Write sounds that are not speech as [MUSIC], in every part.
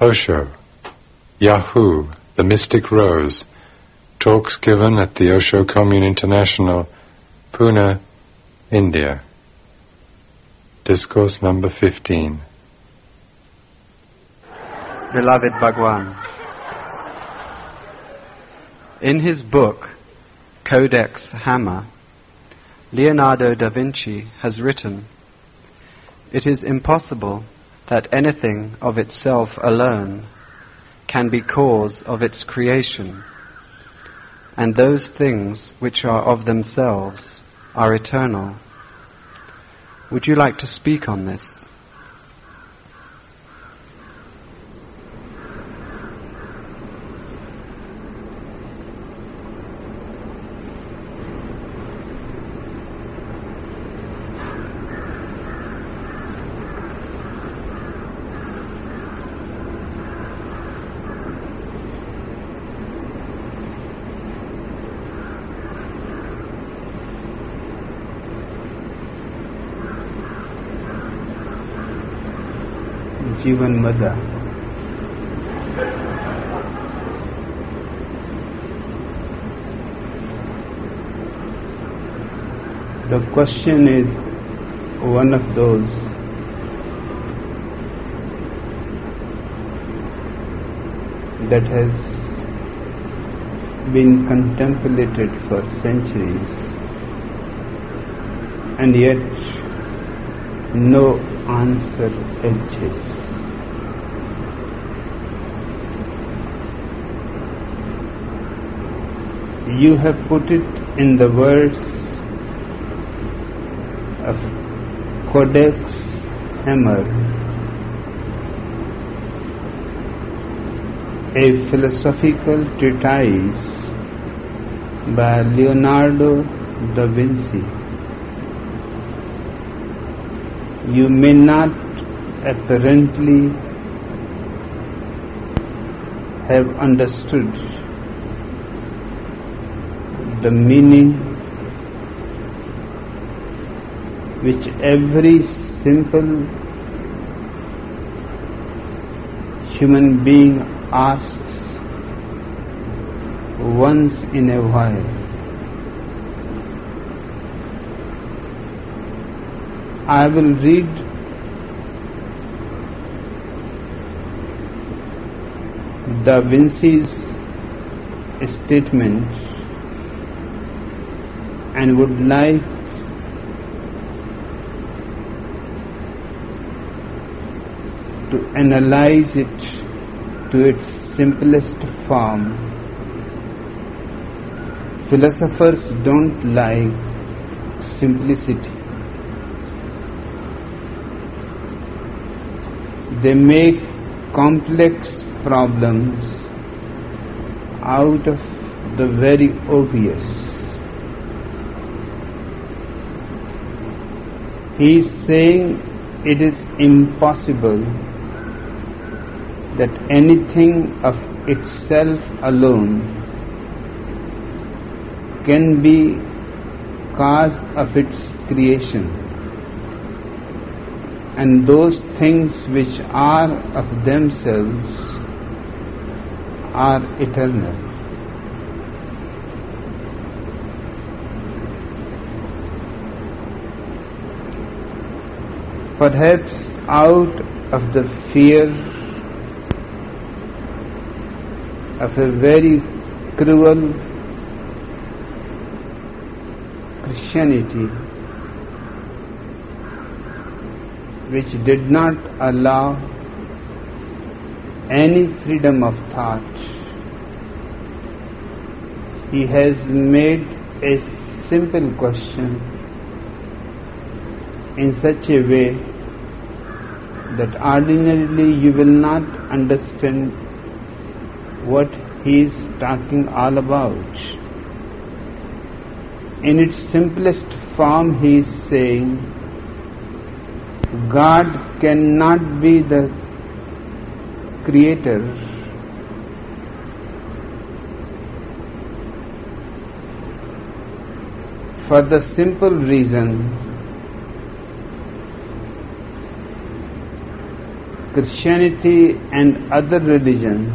Osho, Yaa-Hoo, The Mystic Rose, talks given at the Osho Commune International, Pune, India. Discourse number 15. Beloved Bhagwan, in his book, Codex Hammer, Leonardo da Vinci has written, It is impossible that anything of itself alone can be cause of its creation, and those things which are of themselves are eternal. Would you like to speak on this? even mother. The question is one of those that has been contemplated for centuries and yet no answer exists. You have put it in the words of Codex Hammer, a philosophical treatise by Leonardo da Vinci. You may not apparently have understood the meaning which every simple human being asks once in a while. I will read Da Vinci's statement and would like to analyze it to its simplest form. Philosophers don't like simplicity. They make complex problems out of the very obvious. He is saying it is impossible that anything of itself alone can be cause of its creation and those things which are of themselves are eternal. Perhaps out of the fear of a very cruel Christianity which did not allow any freedom of thought. He has made a simple question in such a way that ordinarily you will not understand what he is talking all about. In its simplest form, he is saying, God cannot be the creator for the simple reason Christianity and other religions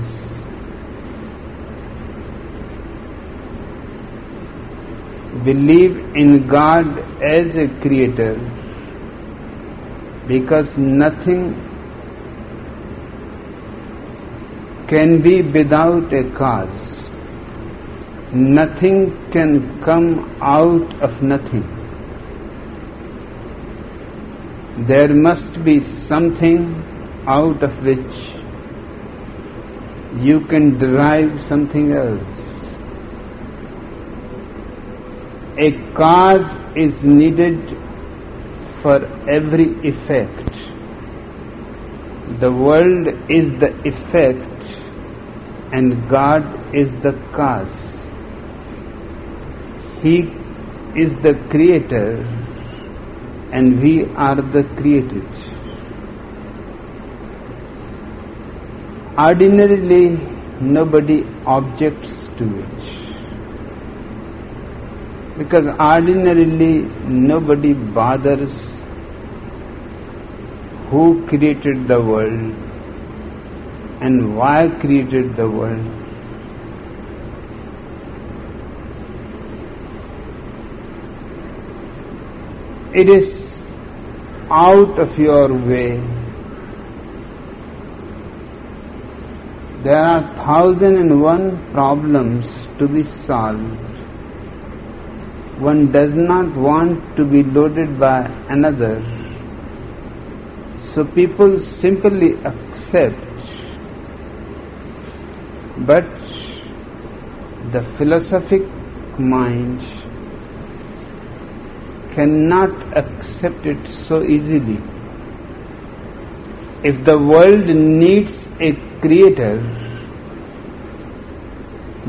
believe in God as a creator because nothing can be without a cause. Nothing can come out of nothing. There must be something out of which you can derive something else. A cause is needed for every effect. The world is the effect and God is the cause. He is the creator and we are the created. Ordinarily, nobody objects to it. Because ordinarily, nobody bothers who created the world and why created the world. It is out of your way. There are thousand and one problems to be solved. One does not want to be loaded by another. So people simply accept. But the philosophic mind cannot accept it so easily. If the world needs a creator,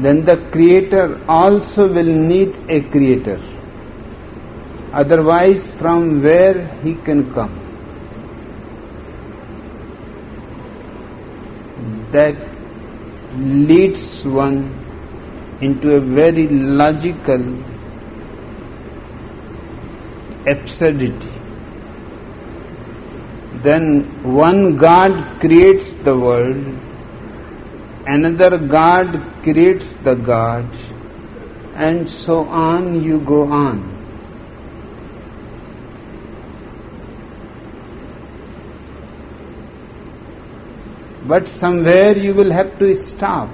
then the creator also will need a creator. Otherwise, from where he can come? That leads one into a very logical absurdity. Then one God creates the world, another God creates the God, and so on you go on. But somewhere you will have to stop.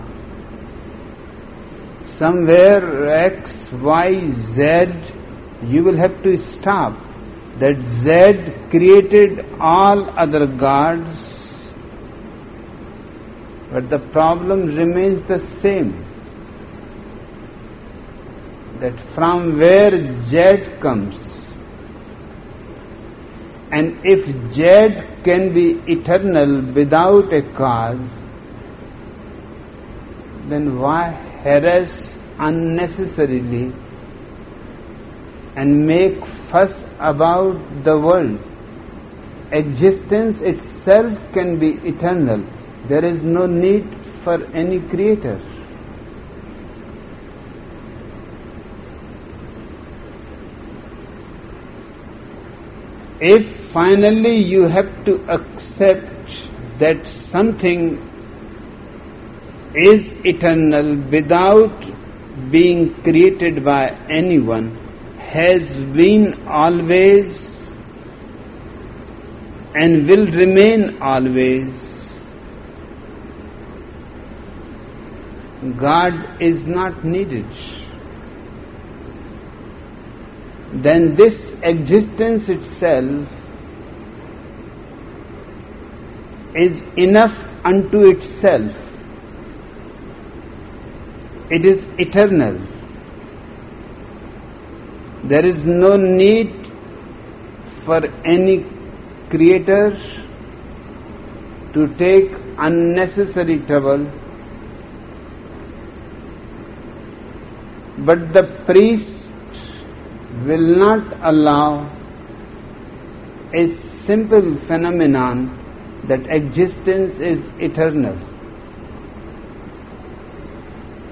Somewhere X, Y, Z, you will have to stop. That Z created all other gods, but the problem remains the same. That from where Z comes, and if Z can be eternal without a cause, then why harass unnecessarily and make fuss about the world? Existence itself can be eternal. There is no need for any creator. If finally you have to accept that something is eternal without being created by anyone, has been always and will remain always. God is not needed. Then this existence itself is enough unto itself. It is eternal. There is no need for any creator to take unnecessary trouble. But the priest will not allow a simple phenomenon that existence is eternal.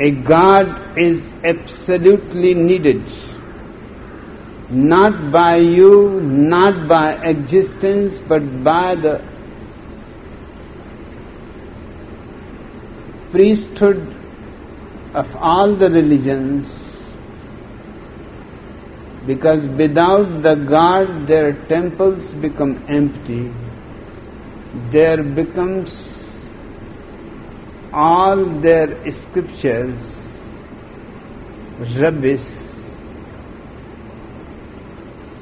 A God is absolutely needed, not by you, not by existence, but by the priesthood of all the religions because without the God their temples become empty. There becomes all their scriptures rubbish,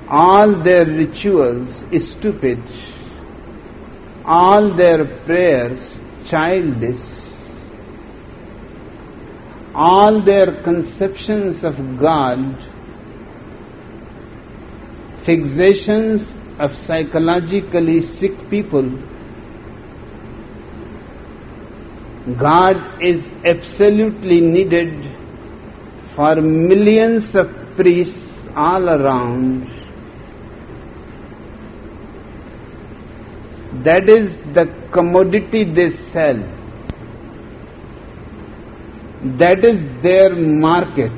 all their rituals stupid, all their prayers childish, all their conceptions of God fixations of psychologically sick people. God is absolutely needed for millions of priests all around. That is the commodity they sell. That is their market.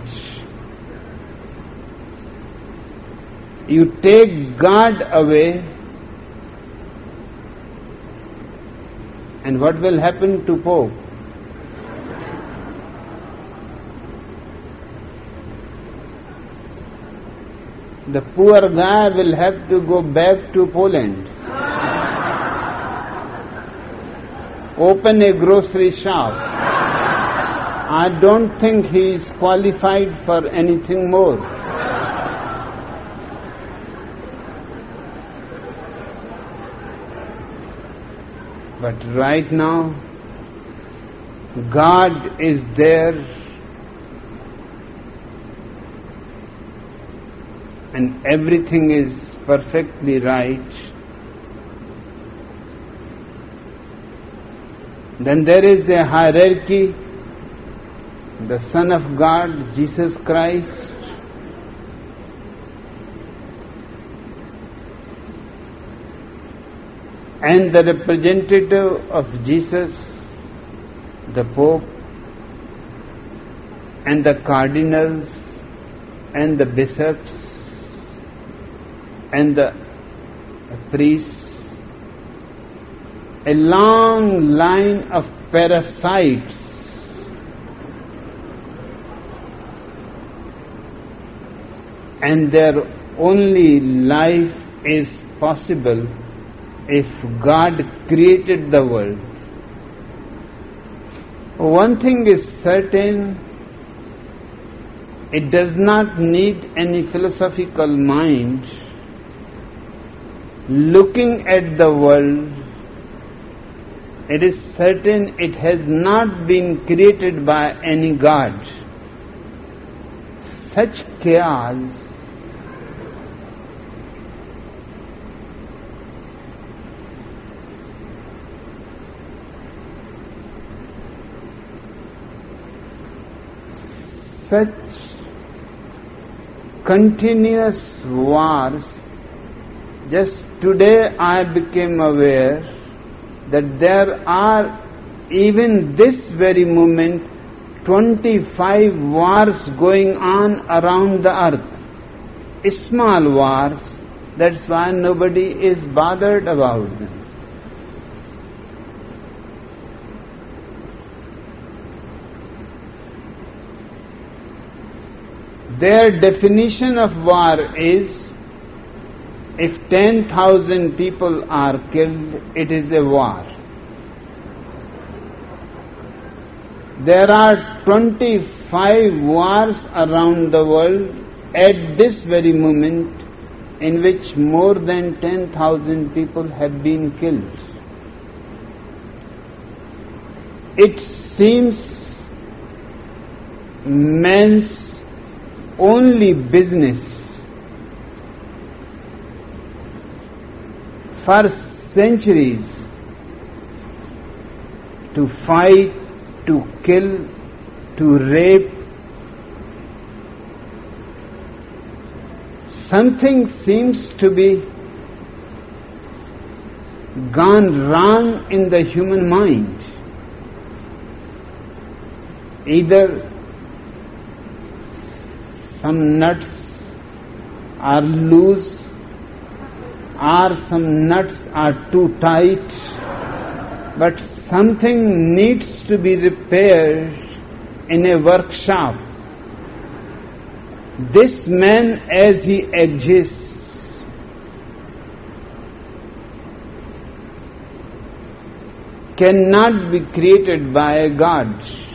you take God away, and what will happen to Pope? The poor guy will have to go back to Poland. Open a grocery shop. I don't think he is qualified for anything more. But right now, God is there and everything is perfectly right. Then there is a hierarchy. The Son of God, Jesus Christ, and the representative of Jesus, the Pope, and the cardinals, and the bishops, and the priests, a long line of parasites and their only life is possible if God created the world. One thing is certain, it does not need any philosophical mind. Looking at the world, it is certain it has not been created by any God. Such chaos such continuous wars, just today I became aware that there are even this very moment 25 wars going on around the earth. Small wars, that's why nobody is bothered about them. Their definition of war is if 10,000 people are killed, it is a war. There are 25 wars around the world at this very moment in which more than 10,000 people have been killed. It seems man's only business for centuries to fight, to kill, to rape. Something seems to be gone wrong in the human mind. Either some nuts are loose or some nuts are too tight, but something needs to be repaired in a workshop. This man, as he exists, cannot be created by a God.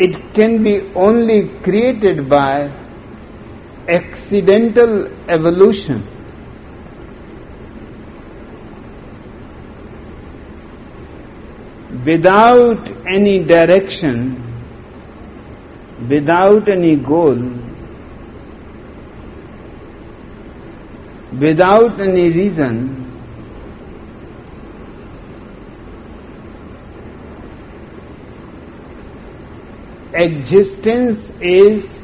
It can be only created by accidental evolution. Without any direction, without any goal, without any reason, existence is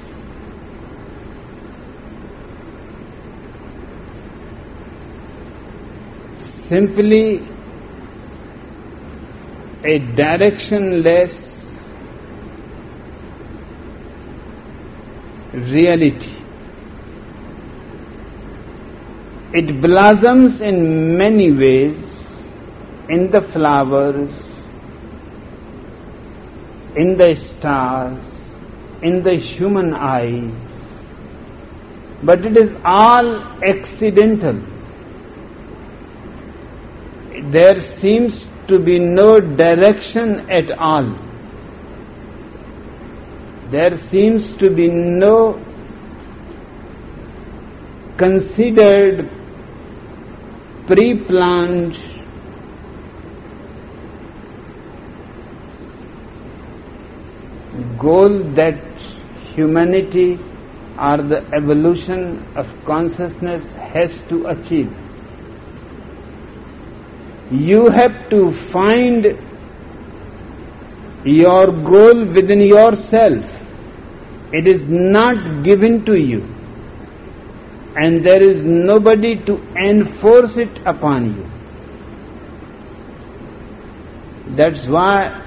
simply a directionless reality. It blossoms in many ways in the flowers, in the stars, in the human eyes, but it is all accidental. There seems to be no direction at all. There seems to be no considered pre-planned goal that humanity or the evolution of consciousness has to achieve. You have to find your goal within yourself. It is not given to you. And there is nobody to enforce it upon you. That's why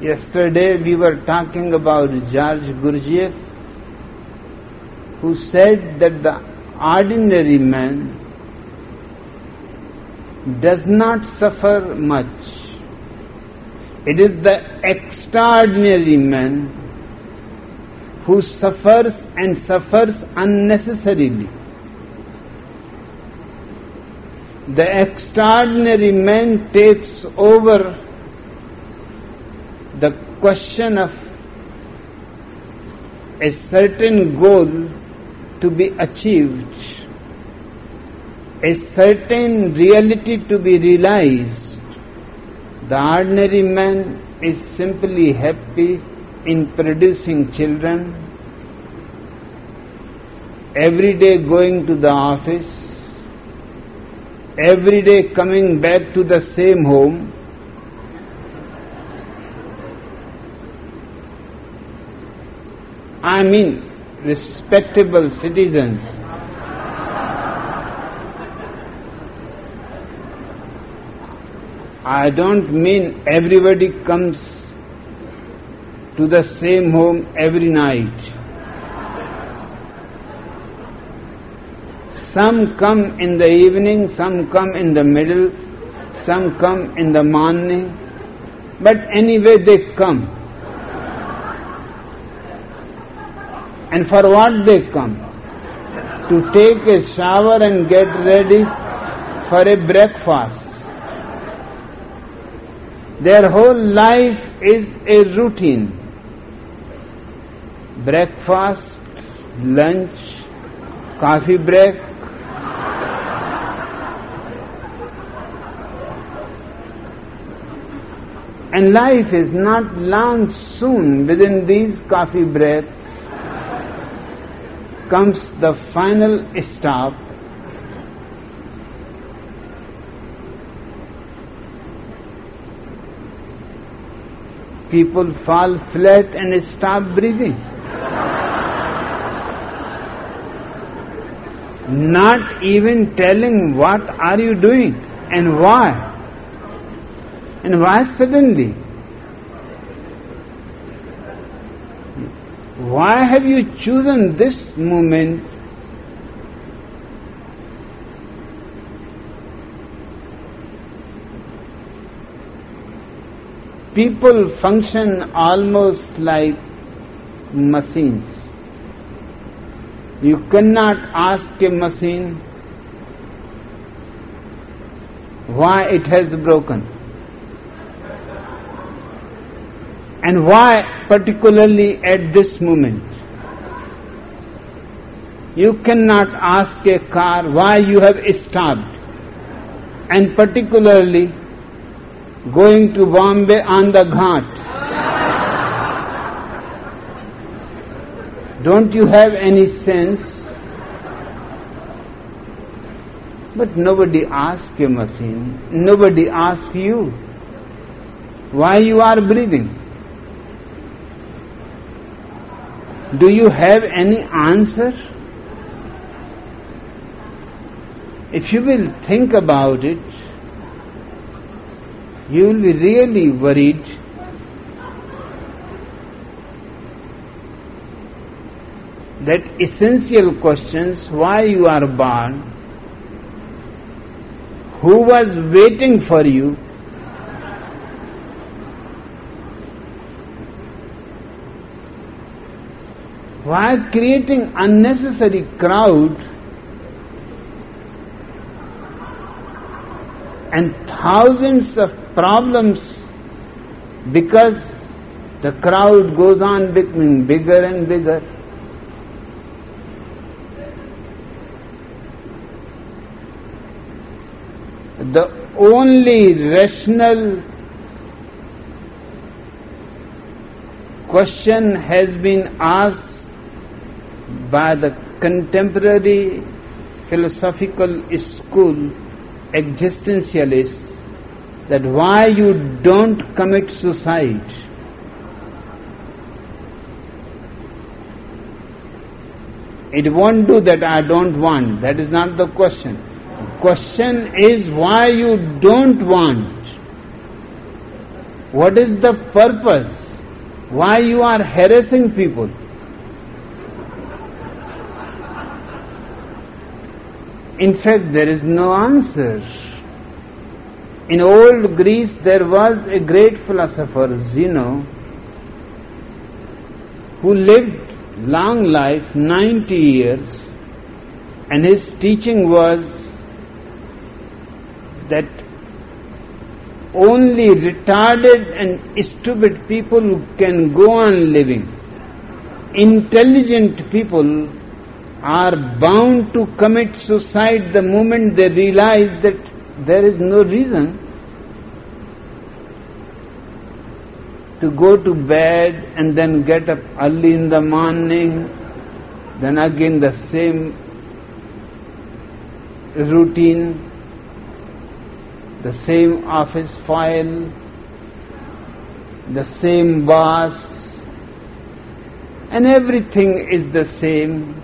yesterday we were talking about George Gurdjieff, who said that the ordinary man does not suffer much. It is the extraordinary man who suffers and suffers unnecessarily. The extraordinary man takes over question of a certain goal to be achieved, a certain reality to be realized. The ordinary man is simply happy in producing children, every day going to the office, every day coming back to the same home, I mean respectable citizens. I don't mean everybody comes to the same home every night. Some come in the evening, some come in the middle, some come in the morning, but anyway they come. And for what they come? To take a shower and get ready for a breakfast. Their whole life is a routine. Breakfast, lunch, coffee break, and life is not long soon within these coffee breaks comes the final stop people fall flat and stop breathing. Not even telling what are you doing and why. And why suddenly? Why have you chosen this moment people function almost like machines. You cannot ask a machine why it has broken and why particularly at this moment. You cannot ask a car why you have stopped and particularly going to Bombay on the Ghat. Don't you have any sense? But nobody asks a machine, nobody asks you why you are breathing. Do you have any answer? If you will think about it, you will be really worried that essential questions why you are born, who was waiting for you, why creating unnecessary crowd and thousands of problems because the crowd goes on becoming bigger and bigger. The only rational question has been asked by the contemporary philosophical school existentialists that why you don't commit suicide. It won't do that I don't want. That is not the question. The question is why you don't want. What is the purpose? Why you are harassing people? In fact, there is no answer. In old Greece, there was a great philosopher, Zeno, who lived long life, 90 years, and his teaching was that only retarded and stupid people can go on living. Intelligent people are bound to commit suicide the moment they realize that there is no reason to go to bed and then get up early in the morning, then again the same routine, the same office file, the same boss, and everything is the same.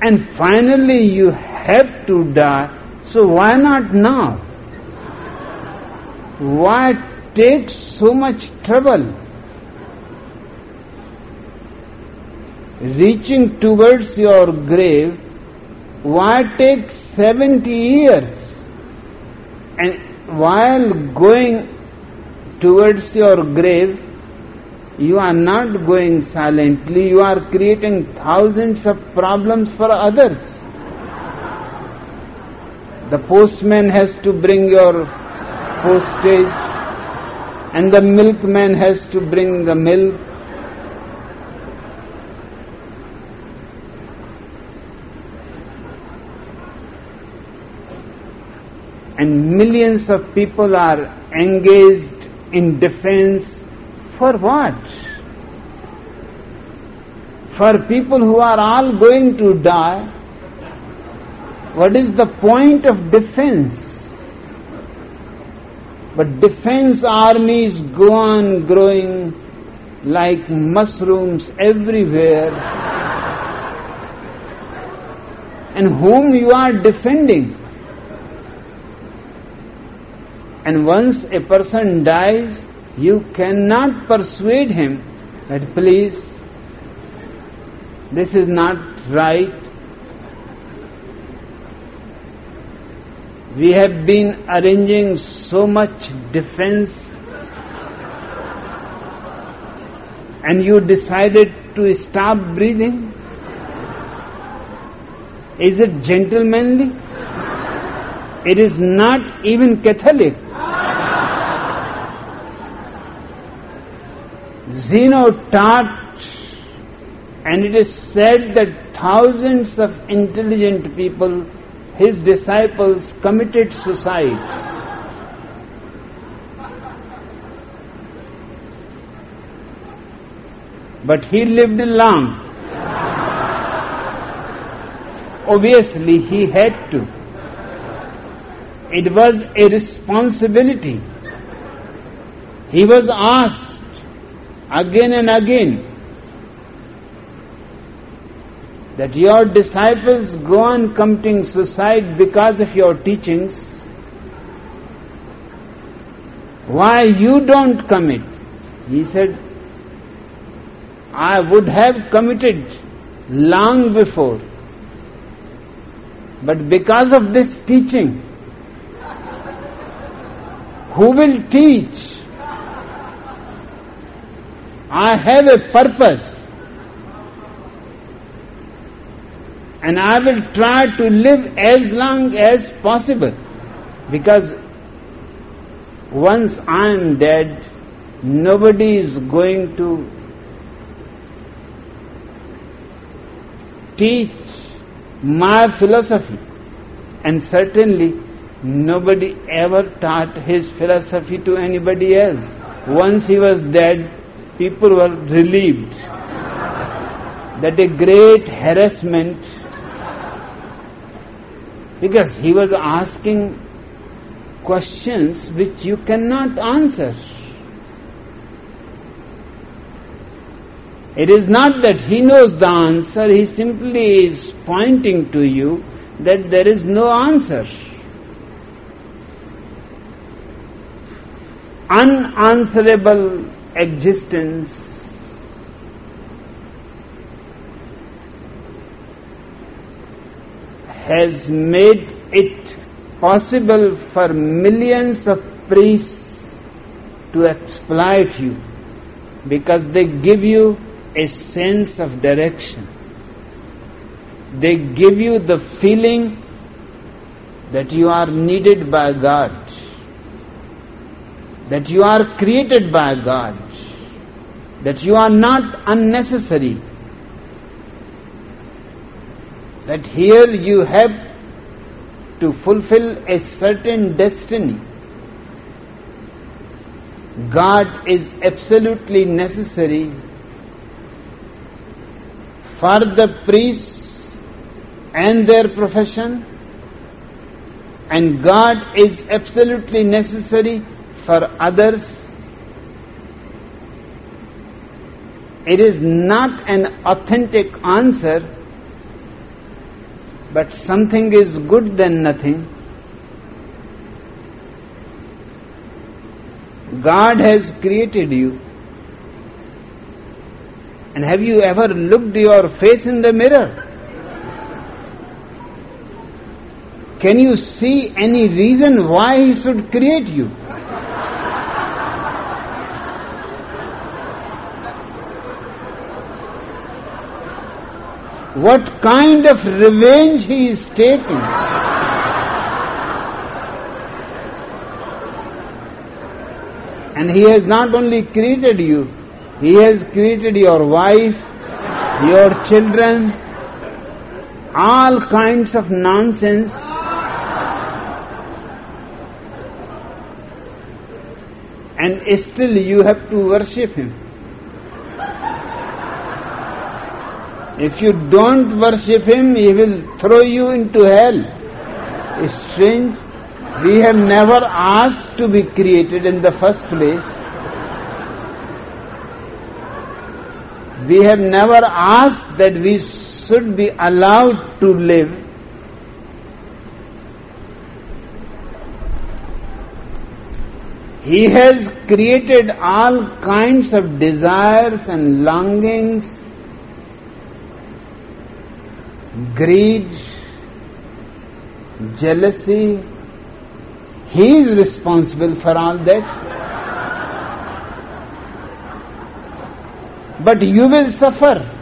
And finally you have to die, so why not now? Why take so much trouble? Reaching towards your grave, why take 70 years? And while going towards your grave, you are not going silently, you are creating thousands of problems for others. The postman has to bring your postage and the milkman has to bring the milk. And millions of people are engaged in defense for what? For people who are all going to die, what is the point of defense? But defense armies go on growing like mushrooms everywhere. and whom you are defending. And once a person dies, you cannot persuade him that please, this is not right. We have been arranging so much defense and you decided to stop breathing? Is it gentlemanly? It is not even Catholic. Zeno taught, and it is said that thousands of intelligent people, his disciples, committed suicide. But he lived long. Obviously, he had to. It was a responsibility. He was asked again and again that your disciples go on committing suicide because of your teachings. Why you don't commit? He said, I would have committed long before. But because of this teaching, who will teach? I have a purpose. And I will try to live as long as possible. Because once I am dead, nobody is going to teach my philosophy. And certainly Nobody ever taught his philosophy to anybody else. Once he was dead, people were relieved that a great harassment because he was asking questions which you cannot answer. It is not that he knows the answer, he simply is pointing to you that there is no answer. unanswerable existence has made it possible for millions of priests to exploit you because they give you a sense of direction. They give you the feeling that you are needed by God that you are created by God, that you are not unnecessary, that here you have to fulfill a certain destiny. God is absolutely necessary for the priests and their profession, and God is absolutely necessary for others, it is not an authentic answer, but something is good than nothing. God has created you. And have you ever looked your face in the mirror? Can you see any reason why He should create you? What kind of revenge he is taking. And he has not only created you, he has created your wife, your children, all kinds of nonsense. And still you have to worship him. If you don't worship him, he will throw you into hell. It's strange. We have never asked to be created in the first place. We have never asked that we should be allowed to live. He has created all kinds of desires and longings, greed, jealousy. He is responsible for all that. But you will suffer.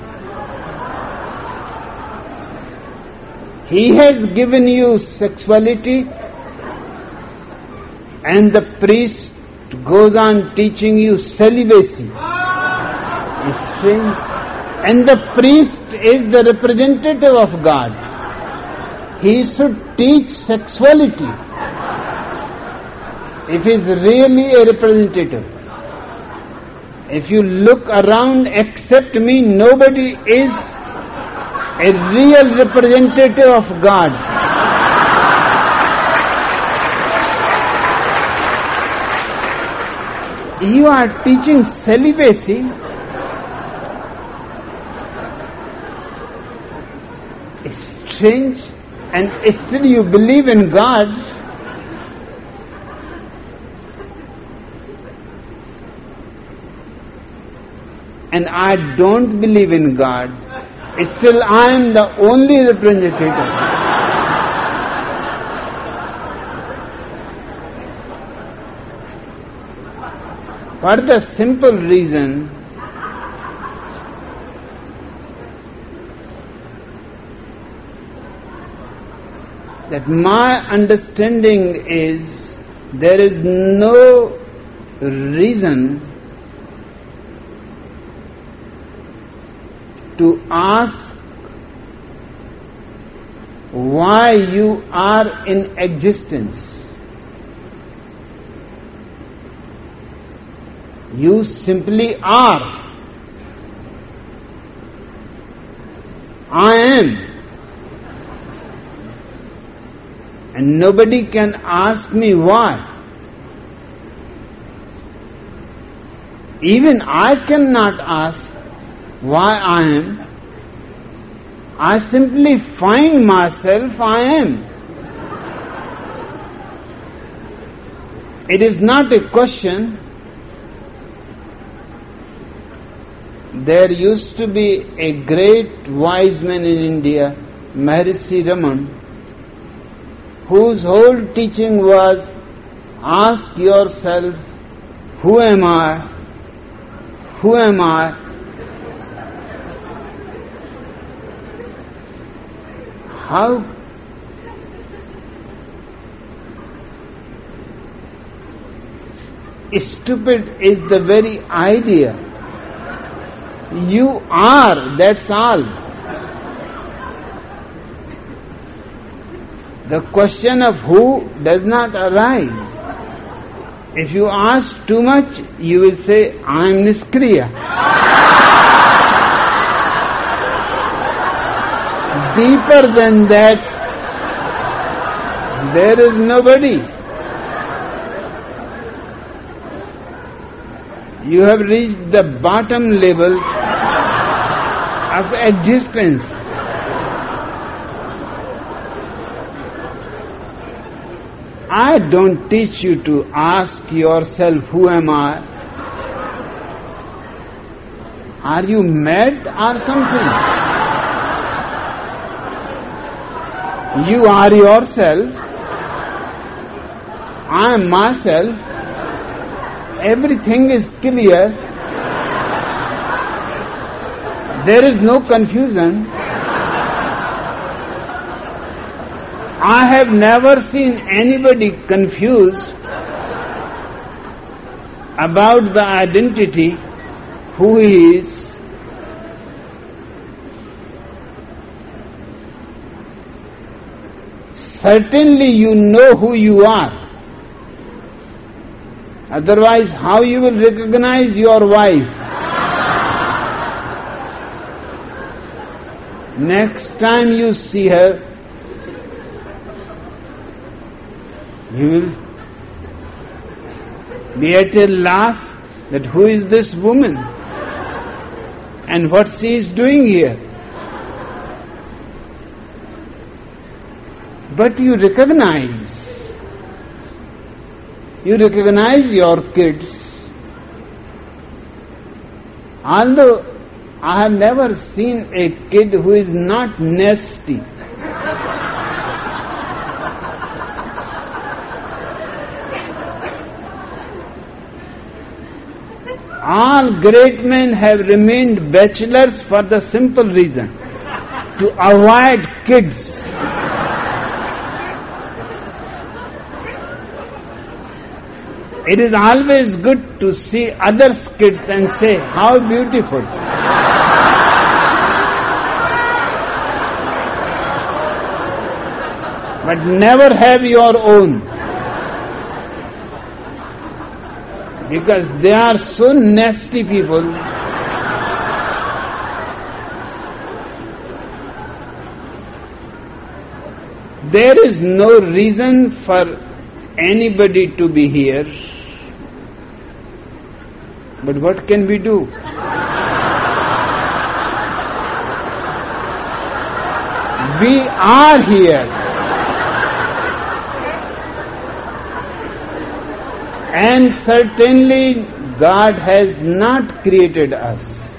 He has given you sexuality and the priest goes on teaching you celibacy. Strange. And the priest is the representative of God. He should teach sexuality if he is really a representative. If you look around except me, nobody is a real representative of God. You are teaching celibacy. Strange, and still you believe in God. And I don't believe in God. Still, I am the only representative. For the simple reason that my understanding is there is no reason to ask why you are in existence. You simply are. I am. And nobody can ask me why. Even I cannot ask why I am. I simply find myself I am. It is not a question. There used to be a great wise man in India, Maharishi Raman, whose whole teaching was ask yourself, who am I? Who am I? how stupid is the very idea. You are, that's all. The question of who does not arise. If you ask too much, you will say, I am Niskriya. deeper than that, there is nobody. You have reached the bottom level of existence. I don't teach you to ask yourself, Who am I? Are you mad or something? You are yourself. I am myself. Everything is clear. There is no confusion. I have never seen anybody confused about the identity, who he is, certainly you know who you are. Otherwise, how you will recognize your wife? Next time you see her, you will be at a loss that who is this woman and what she is doing here. but you recognize You recognize your kids. Although I have never seen a kid who is not nasty. All great men have remained bachelors for the simple reason to avoid kids. It is always good to see others' kids and say, How beautiful! but never have your own. Because they are so nasty people. There is no reason for anybody to be here. But what can we do? we are here. And certainly God has not created us.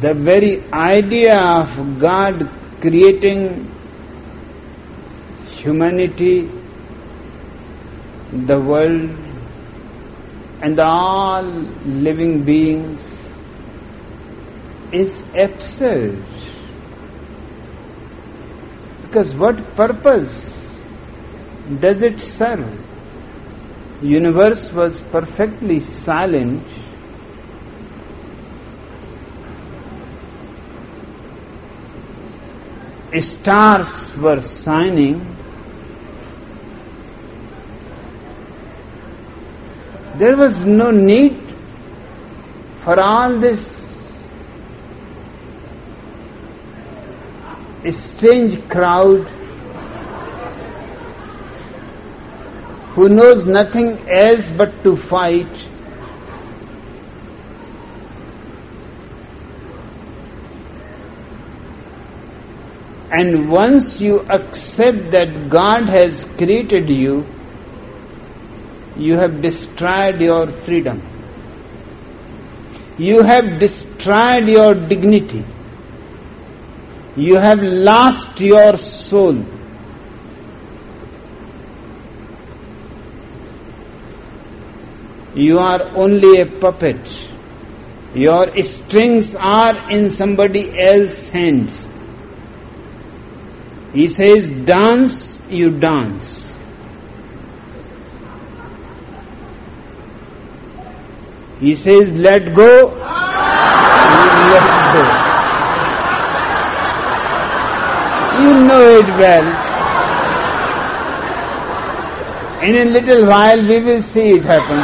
The very idea of God creating humanity, the world, and all living beings is absurd. Because what purpose does it serve? Universe was perfectly silent. Stars were shining There was no need for all this strange crowd who knows nothing else but to fight. And once you accept that God has created you, you have destroyed your freedom. You have destroyed your dignity. You have lost your soul. You are only a puppet. Your strings are in somebody else's hands. He says, dance, you dance. He says, let go, let go. You know it well. In a little while we will see it happen.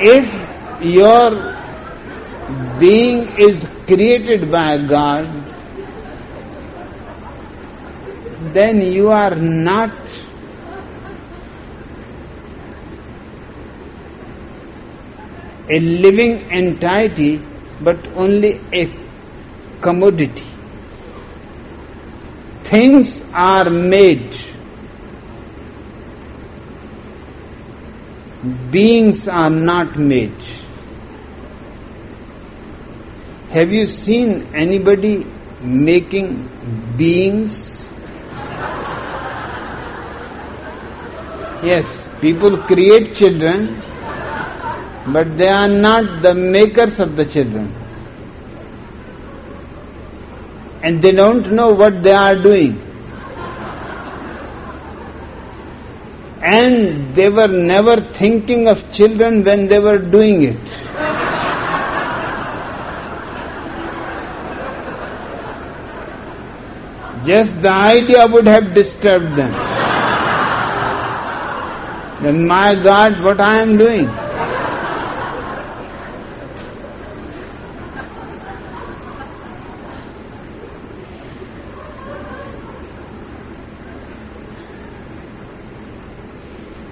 If your being is created by God, then you are not a living entity but only a commodity. Things are made. Beings are not made. Have you seen anybody making beings? Yes, people create children, but they are not the makers of the children. And they don't know what they are doing. And they were never thinking of children when they were doing it. Just the idea would have disturbed them then my God, what I am doing?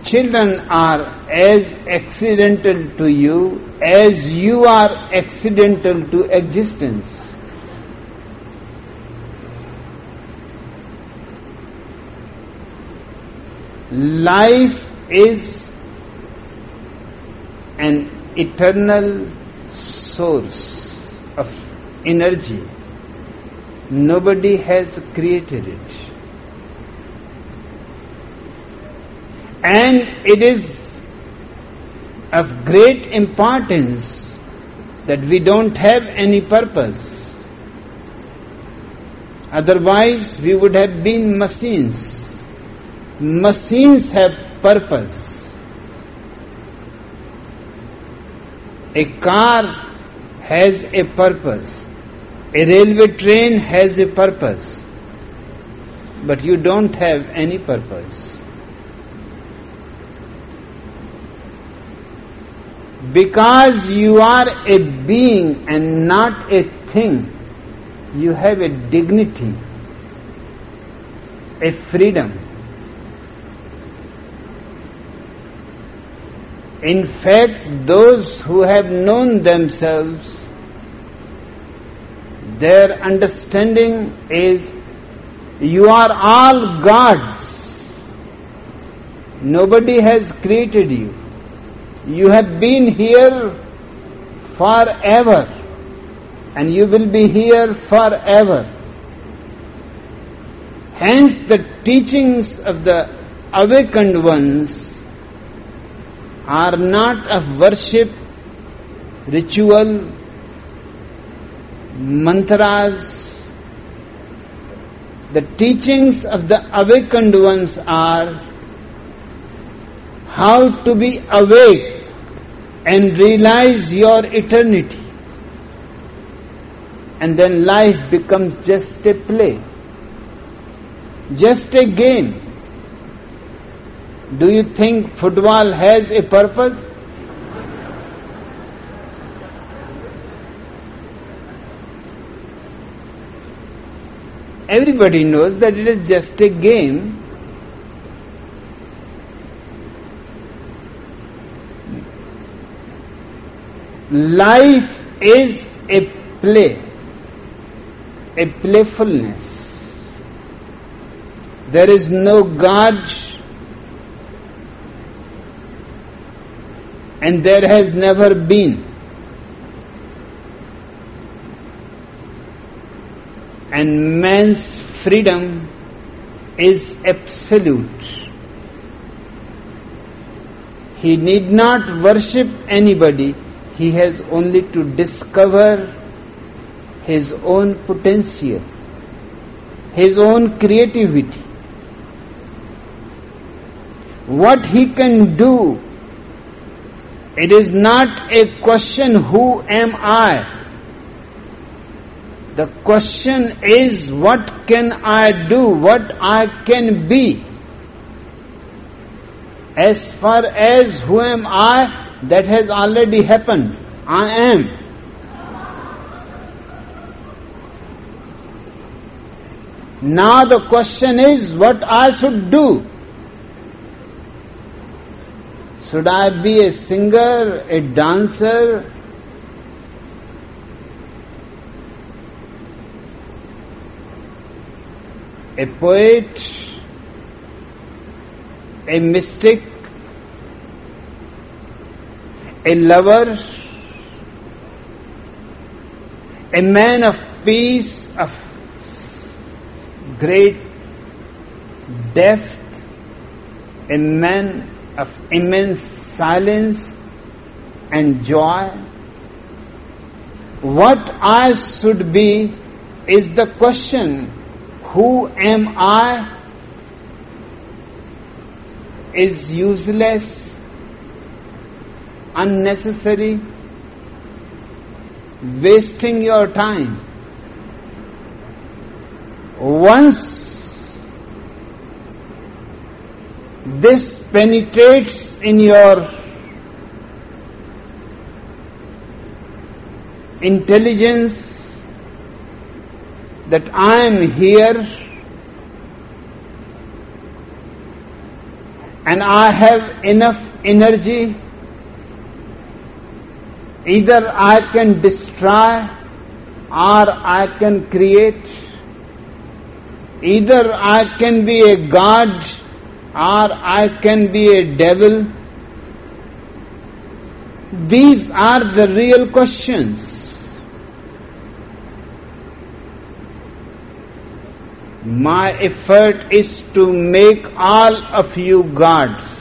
Children are as accidental to you as you are accidental to existence. life is an eternal source of energy. Nobody has created it. And it is of great importance that we don't have any purpose. Otherwise, we would have been machines. Machines have purpose. A car has a purpose. A railway train has a purpose. But you don't have any purpose. Because you are a being and not a thing, you have a dignity, a freedom. In fact, those who have known themselves, their understanding is you are all gods. Nobody has created you. You have been here forever and you will be here forever. Hence, the teachings of the awakened ones are not of worship, ritual, mantras. The teachings of the awakened ones are how to be awake and realize your eternity. And then life becomes just a play, just a game. Do you think football has a purpose? Everybody knows that it is just a game. Life is a play, a playfulness. There is no God and there has never been. And man's freedom is absolute. He need not worship anybody, he has only to discover his own potential, his own creativity. What he can do it is not a question, who am I? The question is, what can I do? What I can be? As far as who am I, that has already happened. I am. Now the question is what I should do. Should I be a singer, a dancer? A poet, a mystic, a lover, a man of peace, of great depth, a man of immense silence and joy. What I should be is the question who am I is useless, unnecessary, wasting your time. Once this penetrates in your intelligence that I am here and I have enough energy, either I can destroy or I can create. Either I can be a god or I can be a devil. These are the real questions. My effort is to make all of you gods.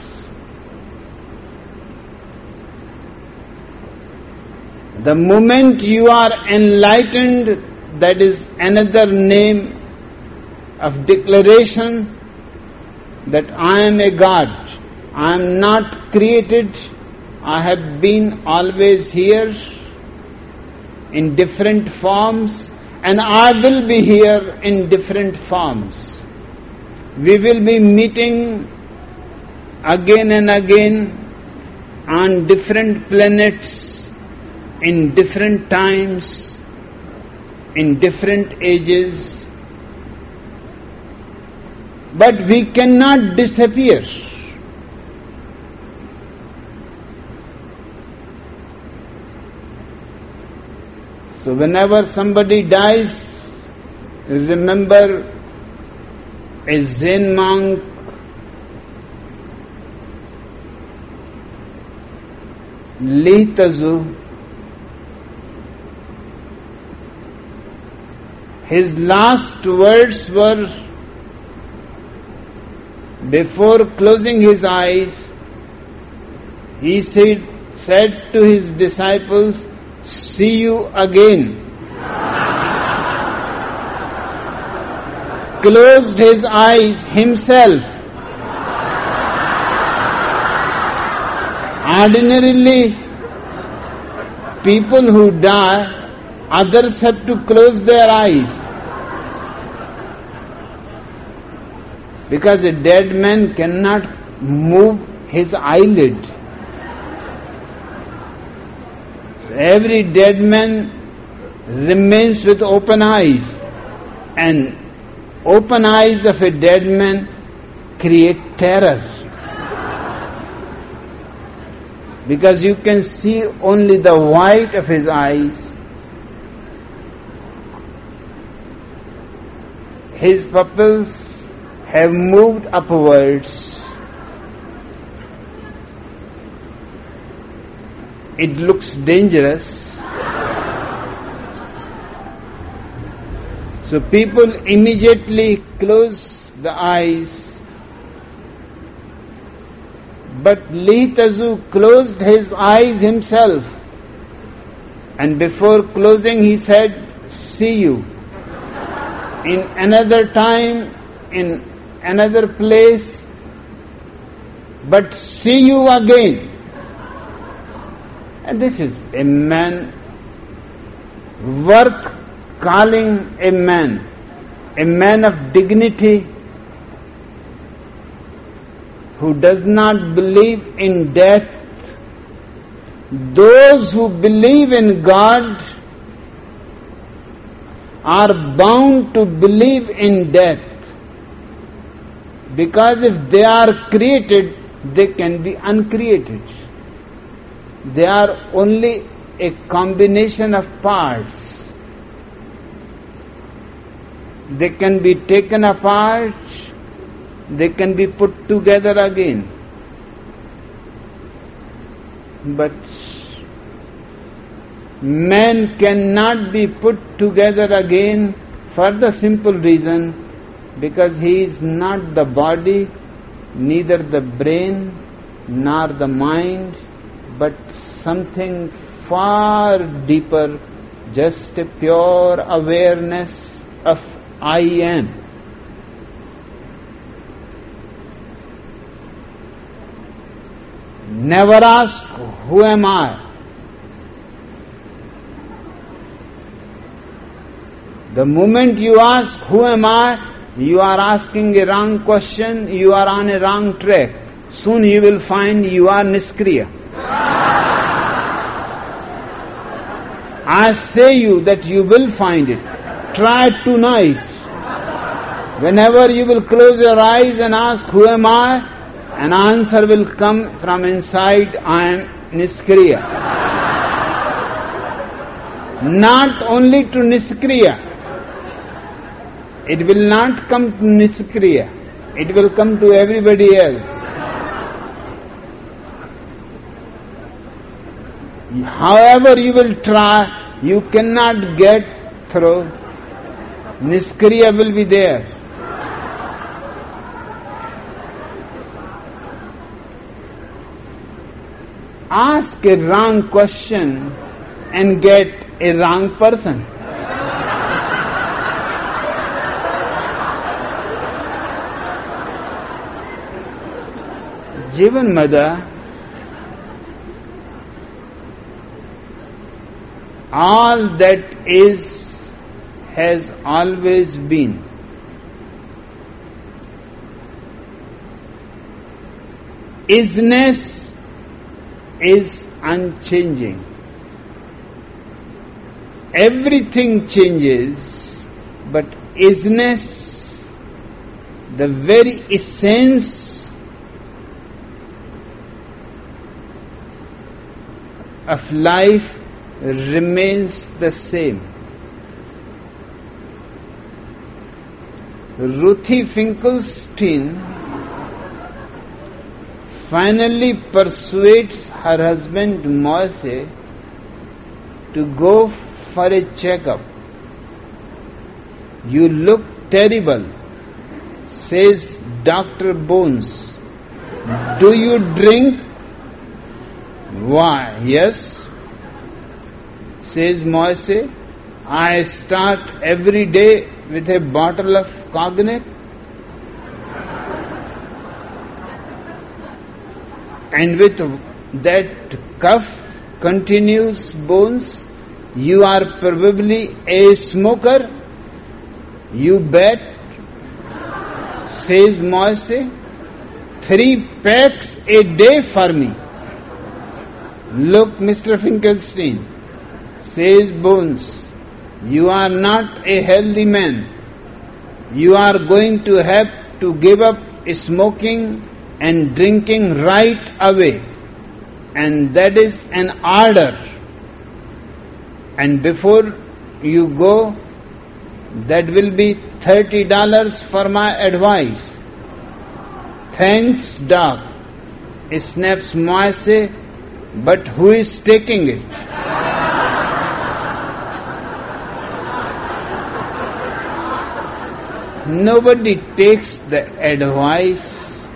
The moment you are enlightened, that is another name of declaration that I am a God. I am not created. I have been always here in different forms and I will be here in different forms. We will be meeting again and again on different planets, in different times, in different ages. But we cannot disappear. So whenever somebody dies, remember a Zen monk Lihtazu, his last words were before closing his eyes, he said, said to his disciples, See you again. [LAUGHS] Closed his eyes himself. Ordinarily, people who die, others have to close their eyes. Because a dead man cannot move his eyelid. every dead man remains with open eyes. And open eyes of a dead man create terror. Because you can see only the white of his eyes. His pupils have moved upwards it looks dangerous. So people immediately close the eyes. But Lihtazu closed his eyes himself. And before closing, he said, See you. In another time, in another place, but see you again. And this is a man worth calling a man, a man of dignity who does not believe in death. Those who believe in God are bound to believe in death because if they are created, they can be uncreated. They are only a combination of parts. They can be taken apart, they can be put together again. But man cannot be put together again for the simple reason because he is not the body, neither the brain, nor the mind, but something far deeper, just a pure awareness of I am. Never ask, Who am I? The moment you ask, Who am I? You are asking a wrong question, you are on a wrong track. Soon you will find you are Niskriya. [LAUGHS] I say you that you will find it. Try tonight. Whenever you will close your eyes and ask, Who am I? An answer will come from inside, I am Niskriya. [LAUGHS] Not only to Niskriya, it will not come to Niskriya, it will come to everybody else. However, you will try, you cannot get through. Niskriya will be there. Ask a wrong question and get a wrong person. Jivan Mother all that is has always been. Isness is unchanging. Everything changes, but isness, the very essence of life remains the same. Ruthie Finkelstein finally persuades her husband Moise to go for a checkup. You look terrible, says Dr. Bones. Do you drink? Why, yes, says Moise, I start every day with a bottle of cognac. And with that cough continues bones, you are probably a smoker. You bet, says Moise, three packs a day for me. Look, Mr. Finkelstein, says Bones, you are not a healthy man. You are going to have to give up smoking and drinking right away. And that is an order. And before you go, that will be $30 for my advice. Thanks, Doc. Snaps Moise, but who is taking it? Nobody takes the advice.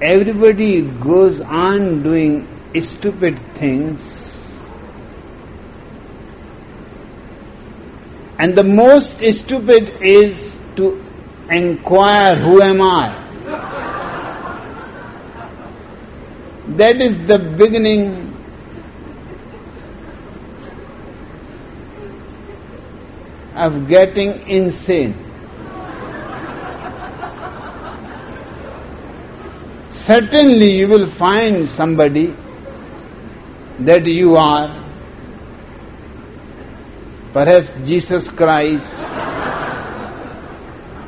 Everybody goes on doing stupid things. And the most stupid is to inquire, Who am I? That is the beginning. Of getting insane. Certainly, you will find somebody that you are, perhaps Jesus Christ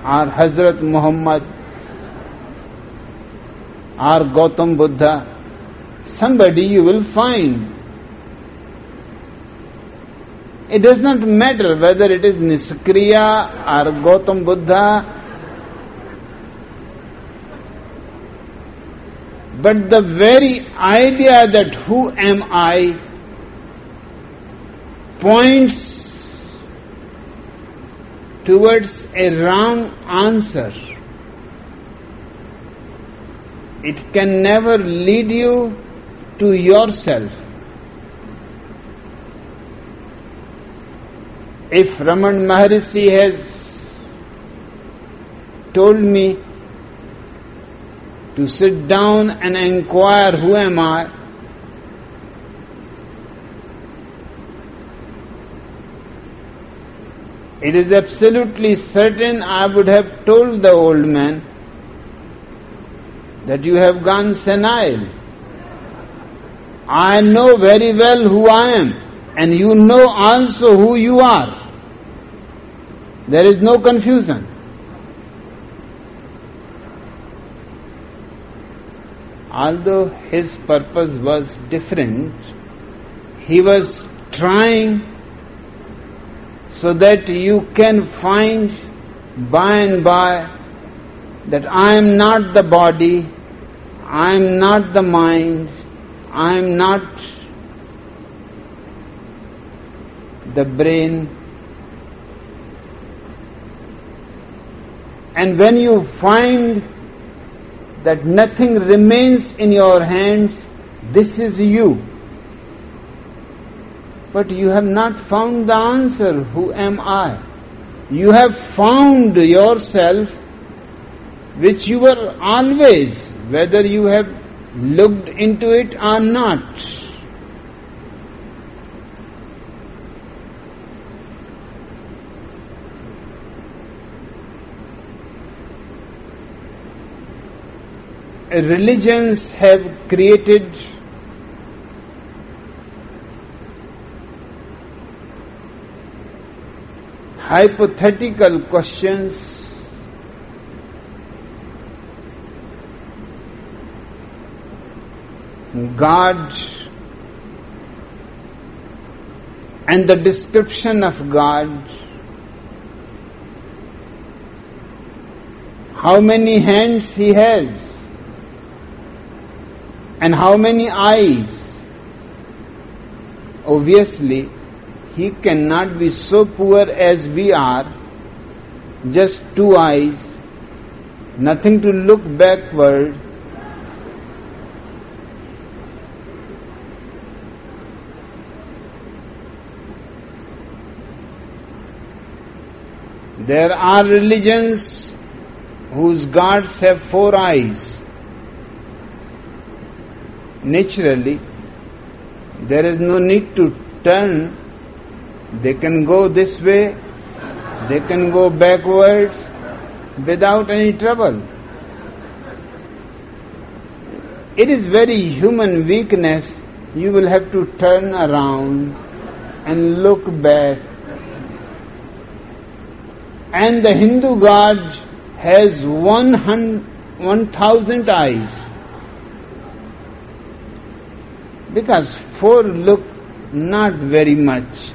or Hazrat Muhammad or Gautam Buddha, somebody you will find it does not matter whether it is Niskriya or Gautam Buddha, but the very idea that who am I points towards a wrong answer. It can never lead you to yourself. If Raman Maharishi has told me to sit down and inquire who am I, it is absolutely certain I would have told the old man that you have gone senile. I know very well who I am, and you know also who you are. There is no confusion. Although his purpose was different, he was trying so that you can find by and by that I am not the body, I am not the mind, I am not the brain. And when you find that nothing remains in your hands, this is you. But you have not found the answer, who am I? You have found yourself which you were always, whether you have looked into it or not. Religions have created hypothetical questions God and the description of God, how many hands He has, and how many eyes. Obviously, He cannot be so poor as we are, just two eyes, nothing to look backward There are religions whose gods have four eyes. Naturally, there is no need to turn. They can go this way, they can go backwards without any trouble. It is very human weakness. You will have to turn around and look back and the Hindu god has 1000 eyes. Because four look not very much.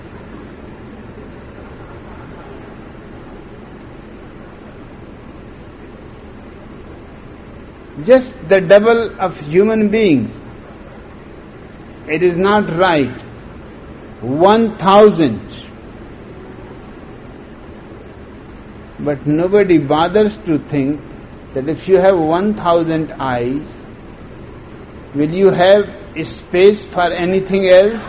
Just the double of human beings. It is not right. 1000 But nobody bothers to think that if you have 1000 eyes, will you have space for anything else?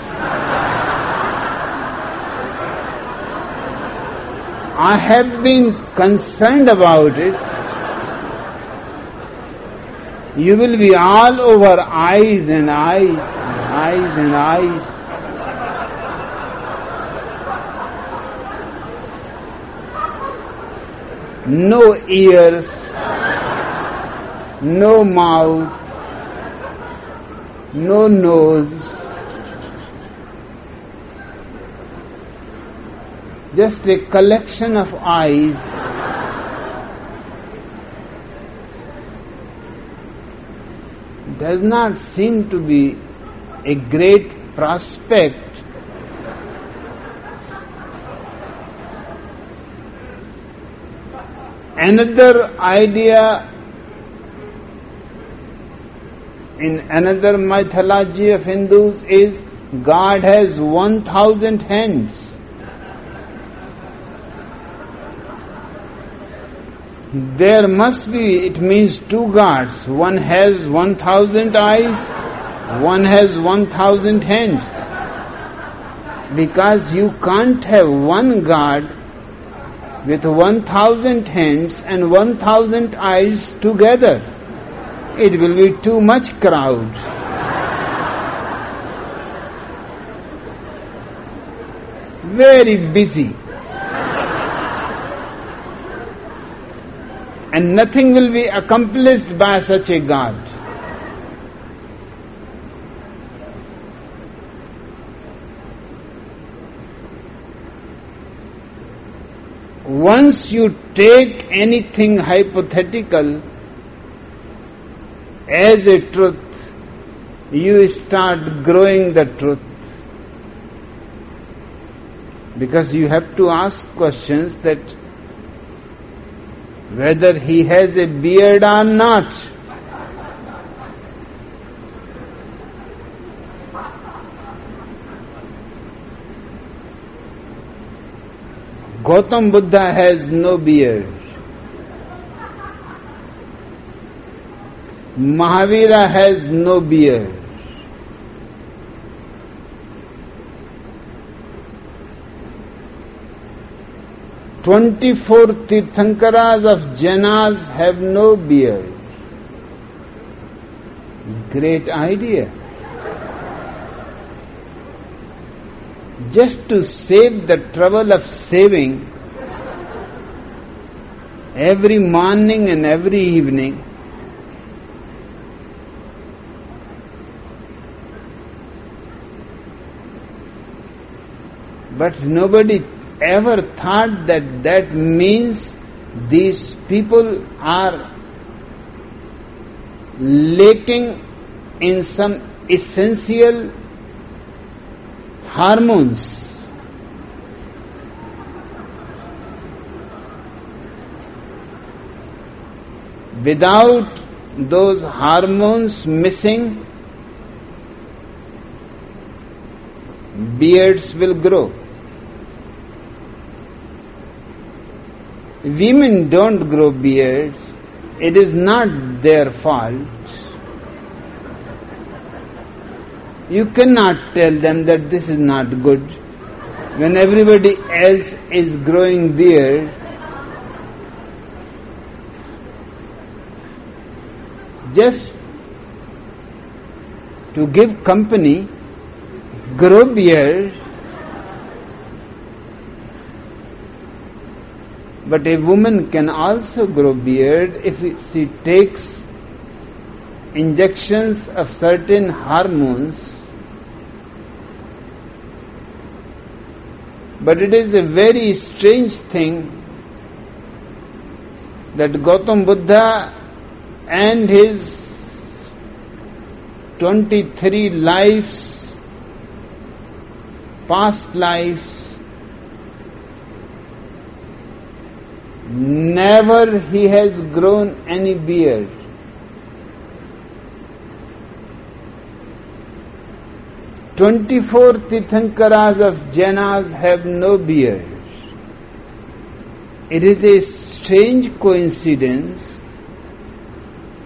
I have been concerned about it. You will be all over eyes and eyes, and eyes and eyes. No ears, no mouth, no nose, just a collection of eyes. Does not seem to be a great prospect Another idea in another mythology of Hindus is God has 1000 hands. There must be, it means two gods. One has 1000 eyes, one has 1000 hands. Because you can't have one God with 1000 hands and 1000 eyes together. It will be too much crowd. Very busy. And nothing will be accomplished by such a God. Once you take anything hypothetical as a truth, you start growing the truth. Because you have to ask questions that whether he has a beard or not. Gautam Buddha has no beard. Mahavira has no beard. Twenty-four Tirthankaras of Jainas have no beard. Great idea. Just to save the trouble of saving every morning and every evening, But nobody ever thought that that means these people are lacking in some essential hormones. Without those hormones missing, beards will grow. Women don't grow beards. It is not their fault. You cannot tell them that this is not good. When everybody else is growing beard, just to give company, grow beard But a woman can also grow beard if she takes injections of certain hormones. But it is a very strange thing that Gautam Buddha and his 23 lives, past lives, Never he has grown any beard. Twenty-four Tirthankaras of Jainas have no beard. It is a strange coincidence.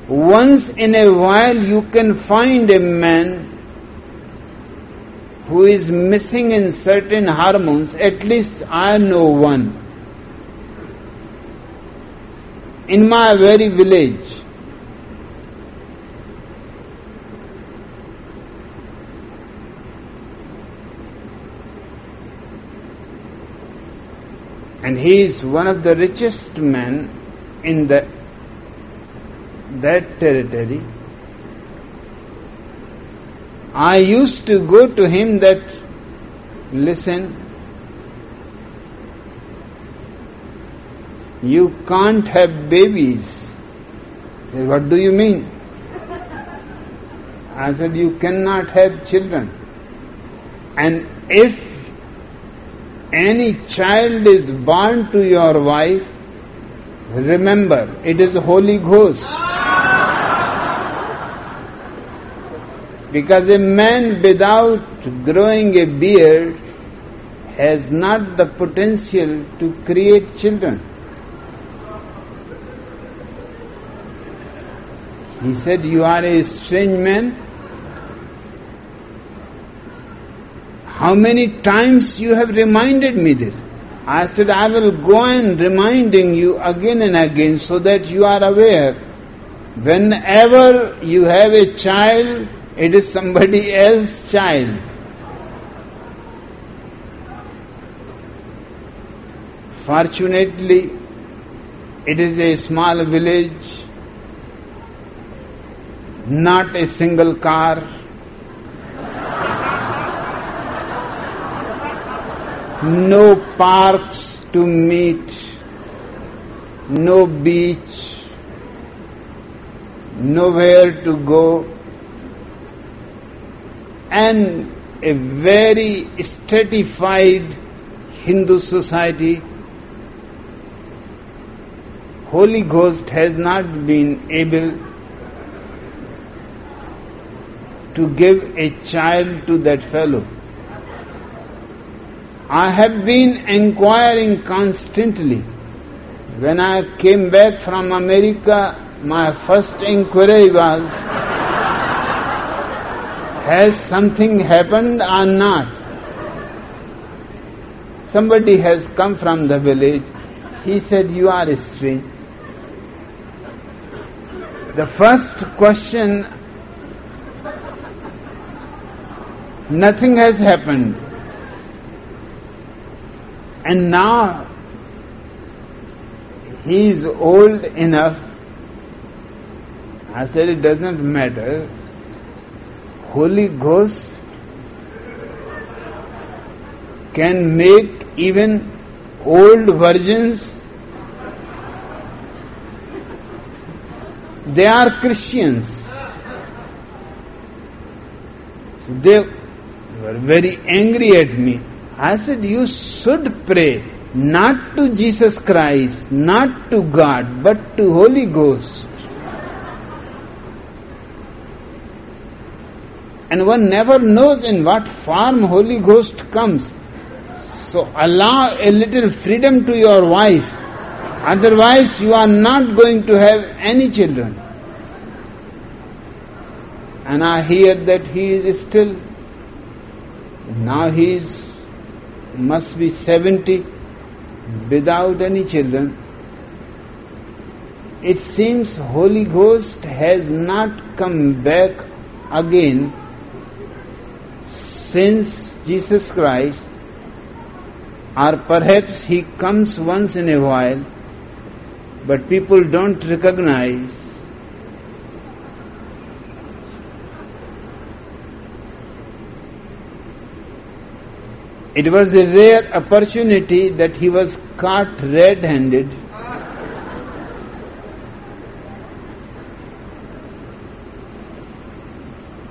Once in a while you can find a man who is missing in certain hormones, at least I know one. in my very village. And he is one of the richest men in the, that territory. I used to go to him that, listen, You can't have babies. Said, what do you mean? I said, You cannot have children. And if any child is born to your wife, remember, it is Holy Ghost. Because a man without growing a beard has not the potential to create children. He said, You are a strange man. How many times you have reminded me this? I said, I will go on reminding you again and again so that you are aware. Whenever you have a child, it is somebody else's child. Fortunately, it is a small village not a single car. No parks to meet. no beach, nowhere to go, and a very stratified Hindu society. Holy Ghost has not been able to give a child to that fellow. I have been inquiring constantly. When I came back from America, my first inquiry was Has something happened or not? Somebody has come from the village. He said, You are a strange. The first question nothing has happened. And now he is old enough. I said it doesn't matter. Holy Ghost can make even old virgins they are Christians. So they were very angry at me. I said, You should pray not to Jesus Christ, not to God, but to Holy Ghost. And one never knows in what form Holy Ghost comes. So allow a little freedom to your wife. Otherwise, you are not going to have any children. And I hear that he is still, now he is must be 70 without any children. It seems Holy Ghost has not come back again since Jesus Christ or perhaps he comes once in a while but people don't recognize It was a rare opportunity that he was caught red handed.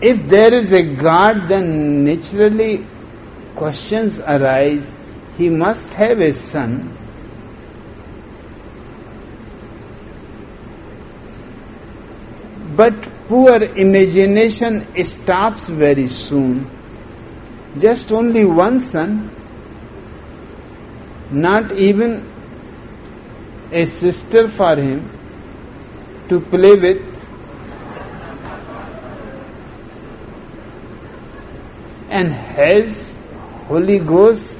If there is a God, then naturally questions arise. He must have a son. But poor imagination stops very soon just only one son, not even a sister for him to play with. And has Holy Ghost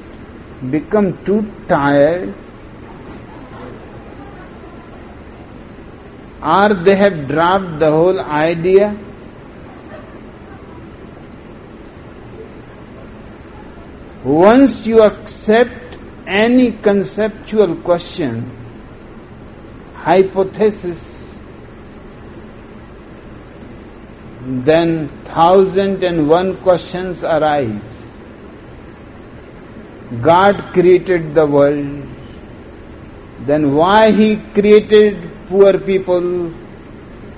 become too tired? Or they have dropped the whole idea? Once you accept any conceptual question, hypothesis, then thousand and one questions arise. God created the world, then why He created poor people,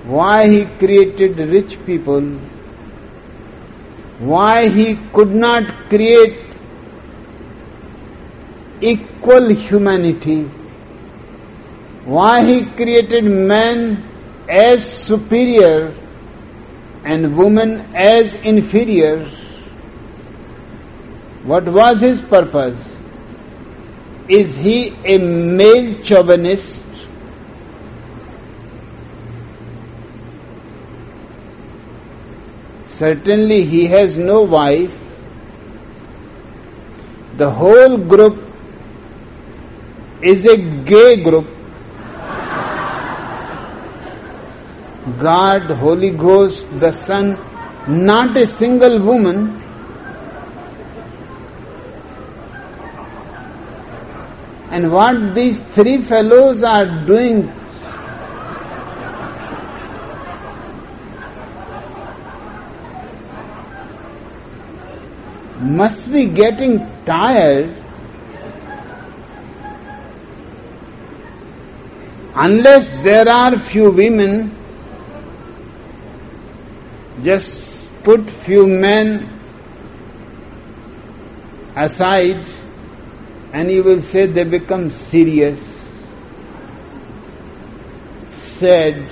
why He created rich people, why He could not create equal humanity. Why he created man as superior and woman as inferior. What was his purpose? Is he a male chauvinist? Certainly he has no wife. The whole group is a gay group. God, Holy Ghost, the Son, not a single woman. And what these three fellows are doing must be getting tired unless there are few women, just put few men aside and you will say they become serious, sad,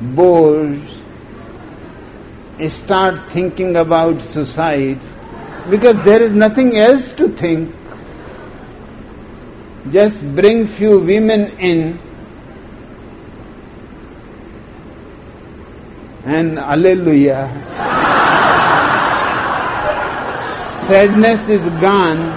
bored, start thinking about suicide because there is nothing else to think. Just bring few women in and Alleluia. Sadness is gone.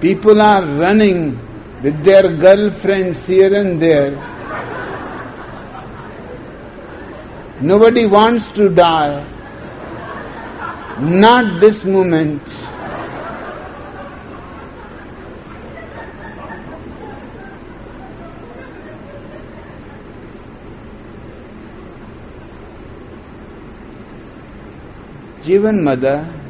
People are running with their girlfriends here and there. Nobody wants to die. Not this moment. Jivan Mother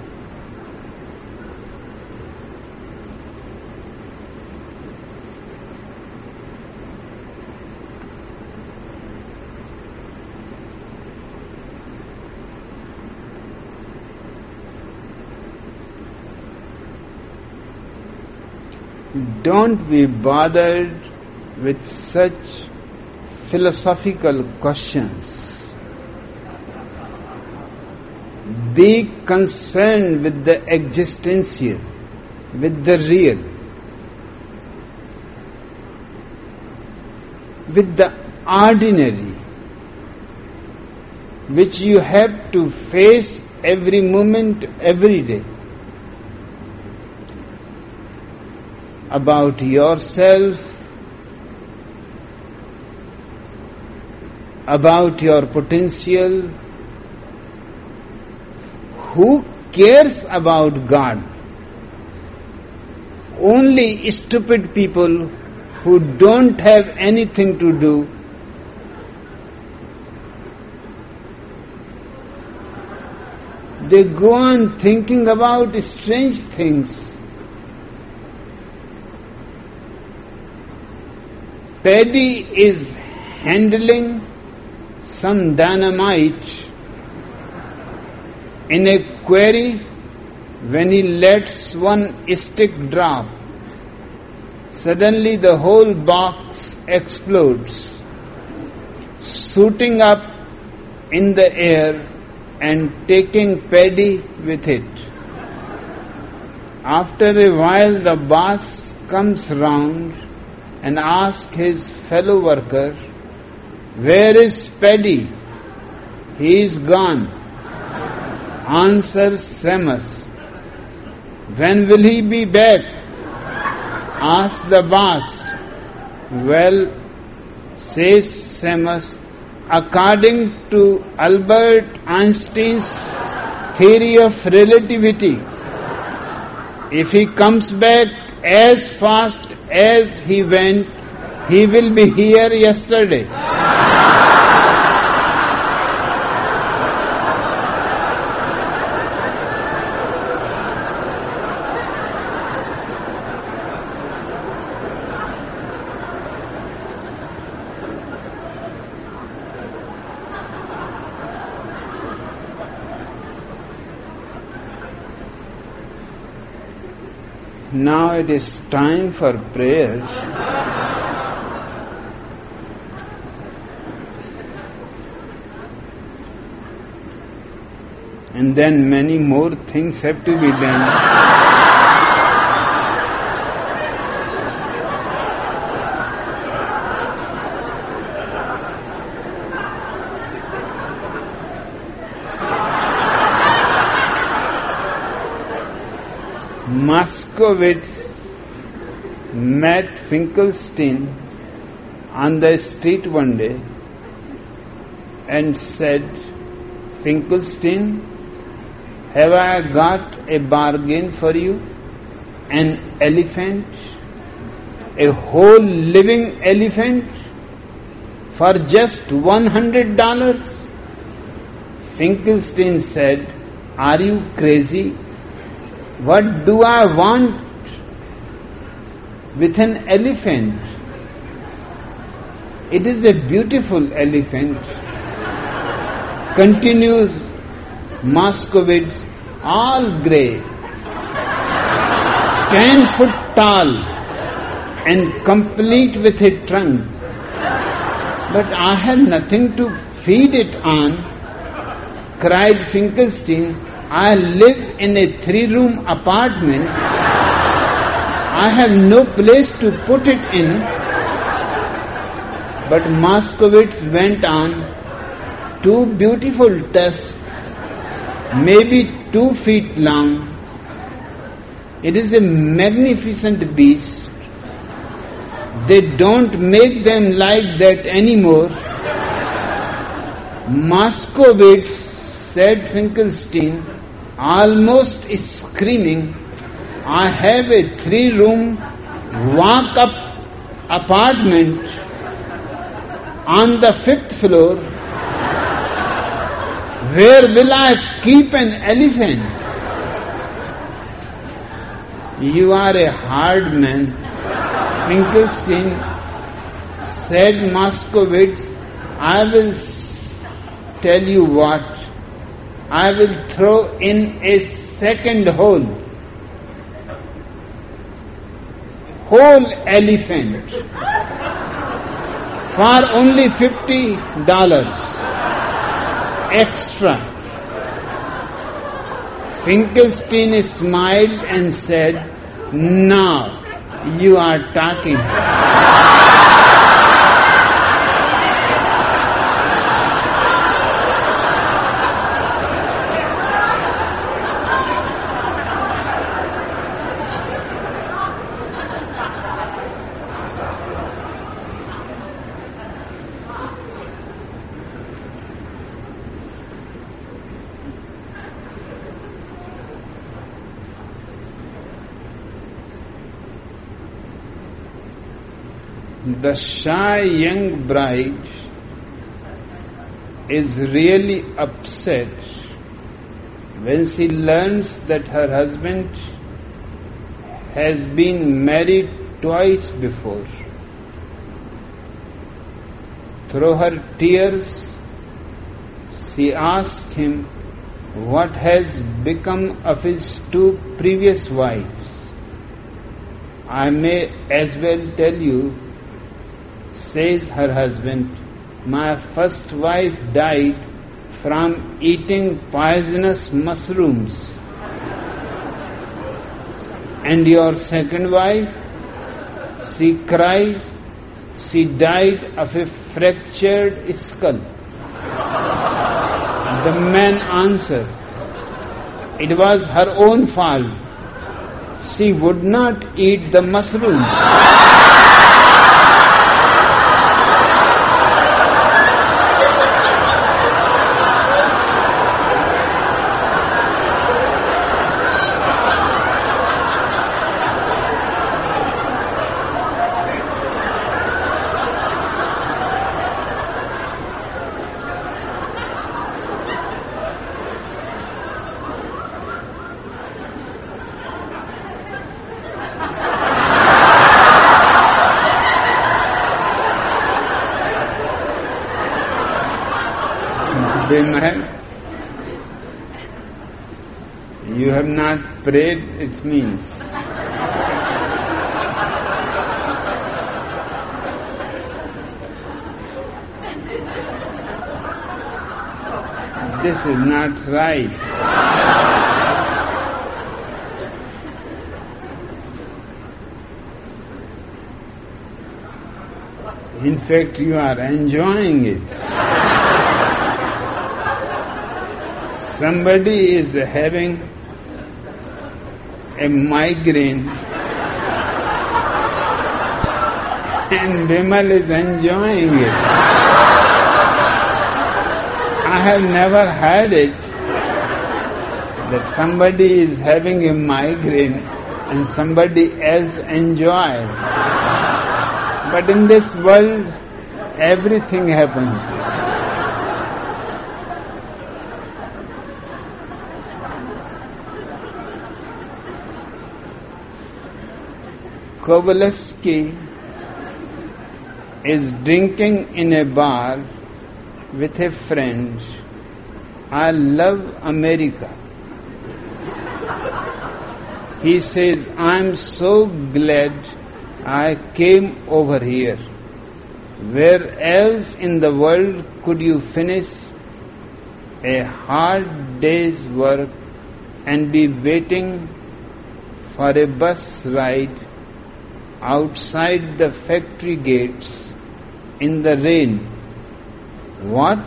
don't be bothered with such philosophical questions. Be concerned with the existential, with the real, with the ordinary, which you have to face every moment, every day. About yourself, about your potential. Who cares about God? Only stupid people who don't have anything to do they go on thinking about strange things. Paddy is handling some dynamite in a quarry when he lets one stick drop. Suddenly the whole box explodes, shooting up in the air and taking Paddy with it. After a while, the boss comes round and ask his fellow worker, Where is Paddy? He is gone. Answers Seamus. When will he be back? Ask the boss. Well, says Seamus, according to Albert Einstein's theory of relativity, if he comes back as fast as he went, he will be here yesterday. Now it is time for prayer. And then many more things have to be done. Moskowitz met Finkelstein on the street one day and said, Finkelstein, have I got a bargain for you? An elephant? A whole living elephant? For just one hundred dollars? Finkelstein said, Are you crazy? What do I want with an elephant? It is a beautiful elephant. Continues Moskowitz, all grey, ten foot tall, and complete with a trunk. But I have nothing to feed it on, cried Finkelstein. I live in a three room apartment. I have no place to put it in. But Moskowitz went on. Two beautiful tusks, maybe two feet long. It is a magnificent beast. They don't make them like that anymore. Moskowitz, said Finkelstein, almost screaming, I have a three room walk up apartment on the fifth floor. Where will I keep an elephant? You are a hard man. Finkelstein said Moskowitz, I will tell you what, I will throw in a second hole. Whole elephant for only fifty dollars extra. Finkelstein smiled and said, Now you are talking. The shy young bride is really upset when she learns that her husband has been married twice before. Through her tears, she asks him what has become of his two previous wives. I may as well tell you says her husband, My first wife died from eating poisonous mushrooms. And your second wife? She cries, she died of a fractured skull. The man answers, It was her own fault. She would not eat the mushrooms. You have prayed, it means. This is not right. In fact, you are enjoying it. somebody is having a migraine and Bimal is enjoying it. I have never heard it that somebody is having a migraine and somebody else enjoys. But in this world, everything happens. Kovalevsky is drinking in a bar with a friend. I love America. He says, I'm so glad I came over here. Where else in the world could you finish a hard day's work and be waiting for a bus ride outside the factory gates in the rain? What?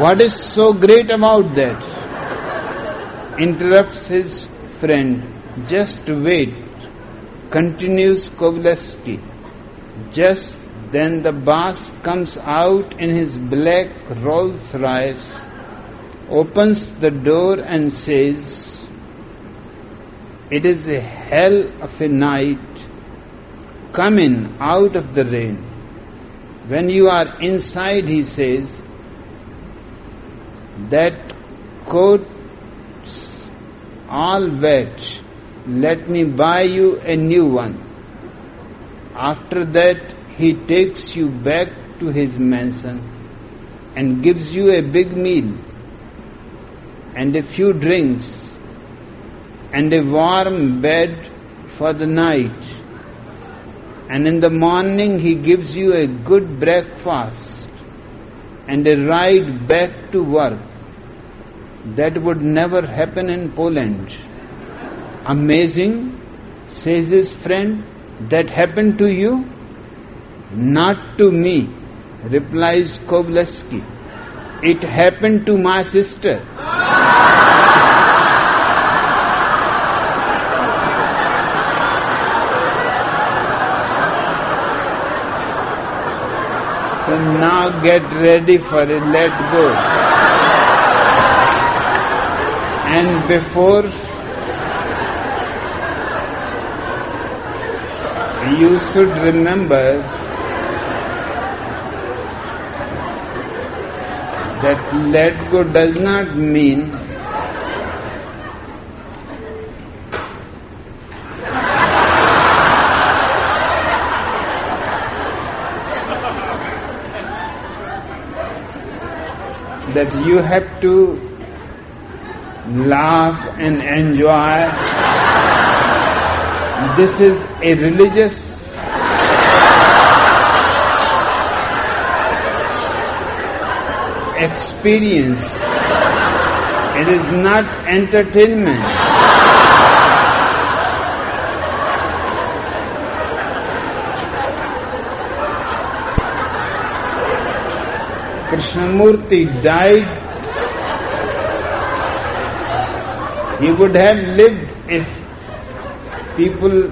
What is so great about that? Interrupts his friend. Just wait, continues Kovalevsky. Just then the boss comes out in his black Rolls Royce, opens the door and says, It is a hell of a night. Come in out of the rain. When you are inside, he says, that coat's all wet. Let me buy you a new one. After that, he takes you back to his mansion and gives you a big meal and a few drinks and a warm bed for the night. And in the morning, he gives you a good breakfast and a ride back to work. That would never happen in Poland. Amazing, says his friend. That happened to you? Not to me, replies Kovalevsky. It happened to my sister. So now get ready for it, let go. And before you should remember that let go does not mean that you have to laugh and enjoy. This is a religious experience. It is not entertainment. Krishnamurti died, he would have lived if people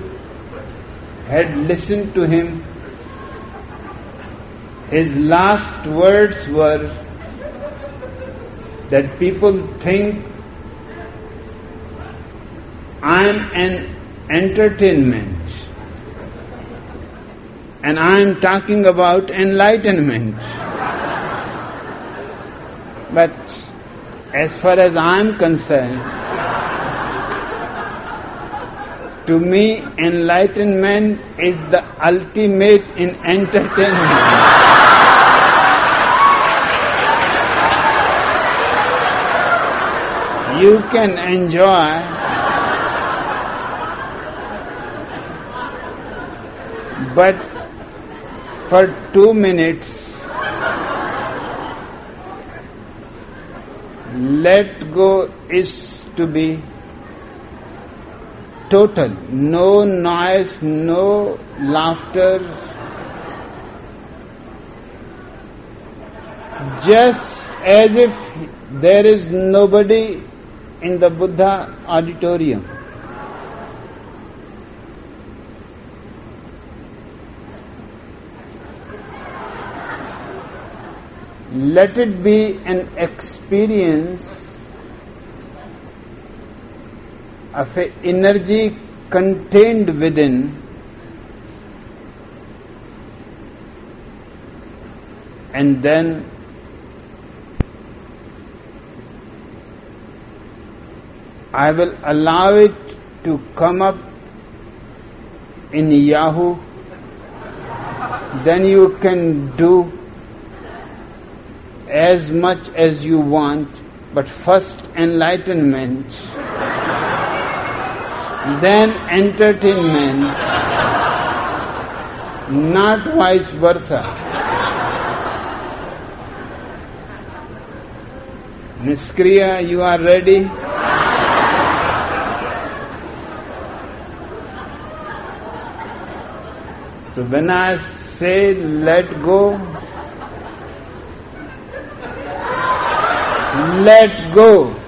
had listened to him. His last words were that people think I am an entertainment and I am talking about enlightenment. But as far as I am concerned, to me, enlightenment is the ultimate in entertainment. you can enjoy but for two minutes let go is to be total no noise no laughter just as if there is nobody in the Buddha auditorium. Let it be an experience of a energy contained within. And then I will allow it to come up in Yaa-Hoo, then you can do as much as you want, but first enlightenment, then entertainment, not vice versa. Niskriya, you are ready? So when I say let go, let go.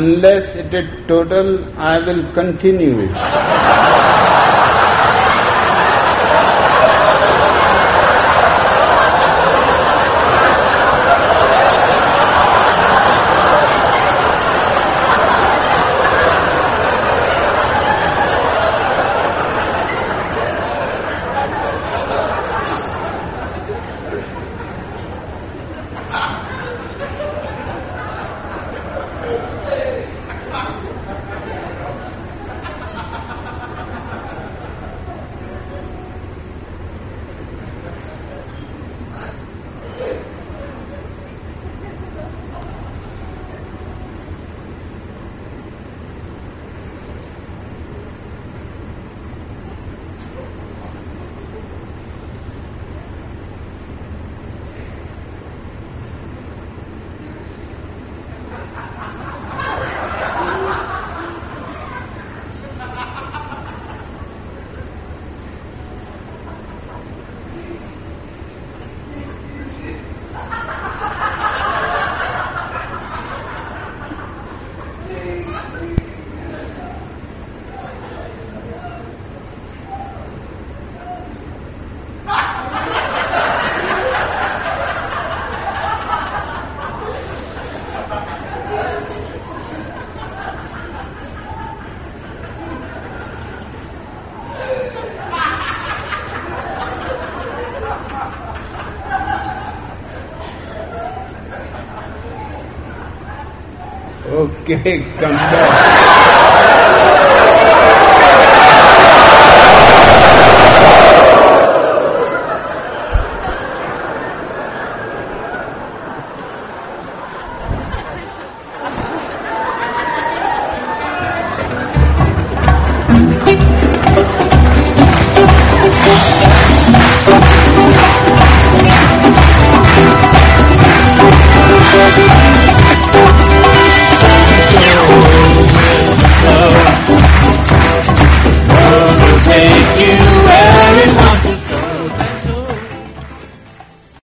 Unless it is total, I will continue. Okay, come back.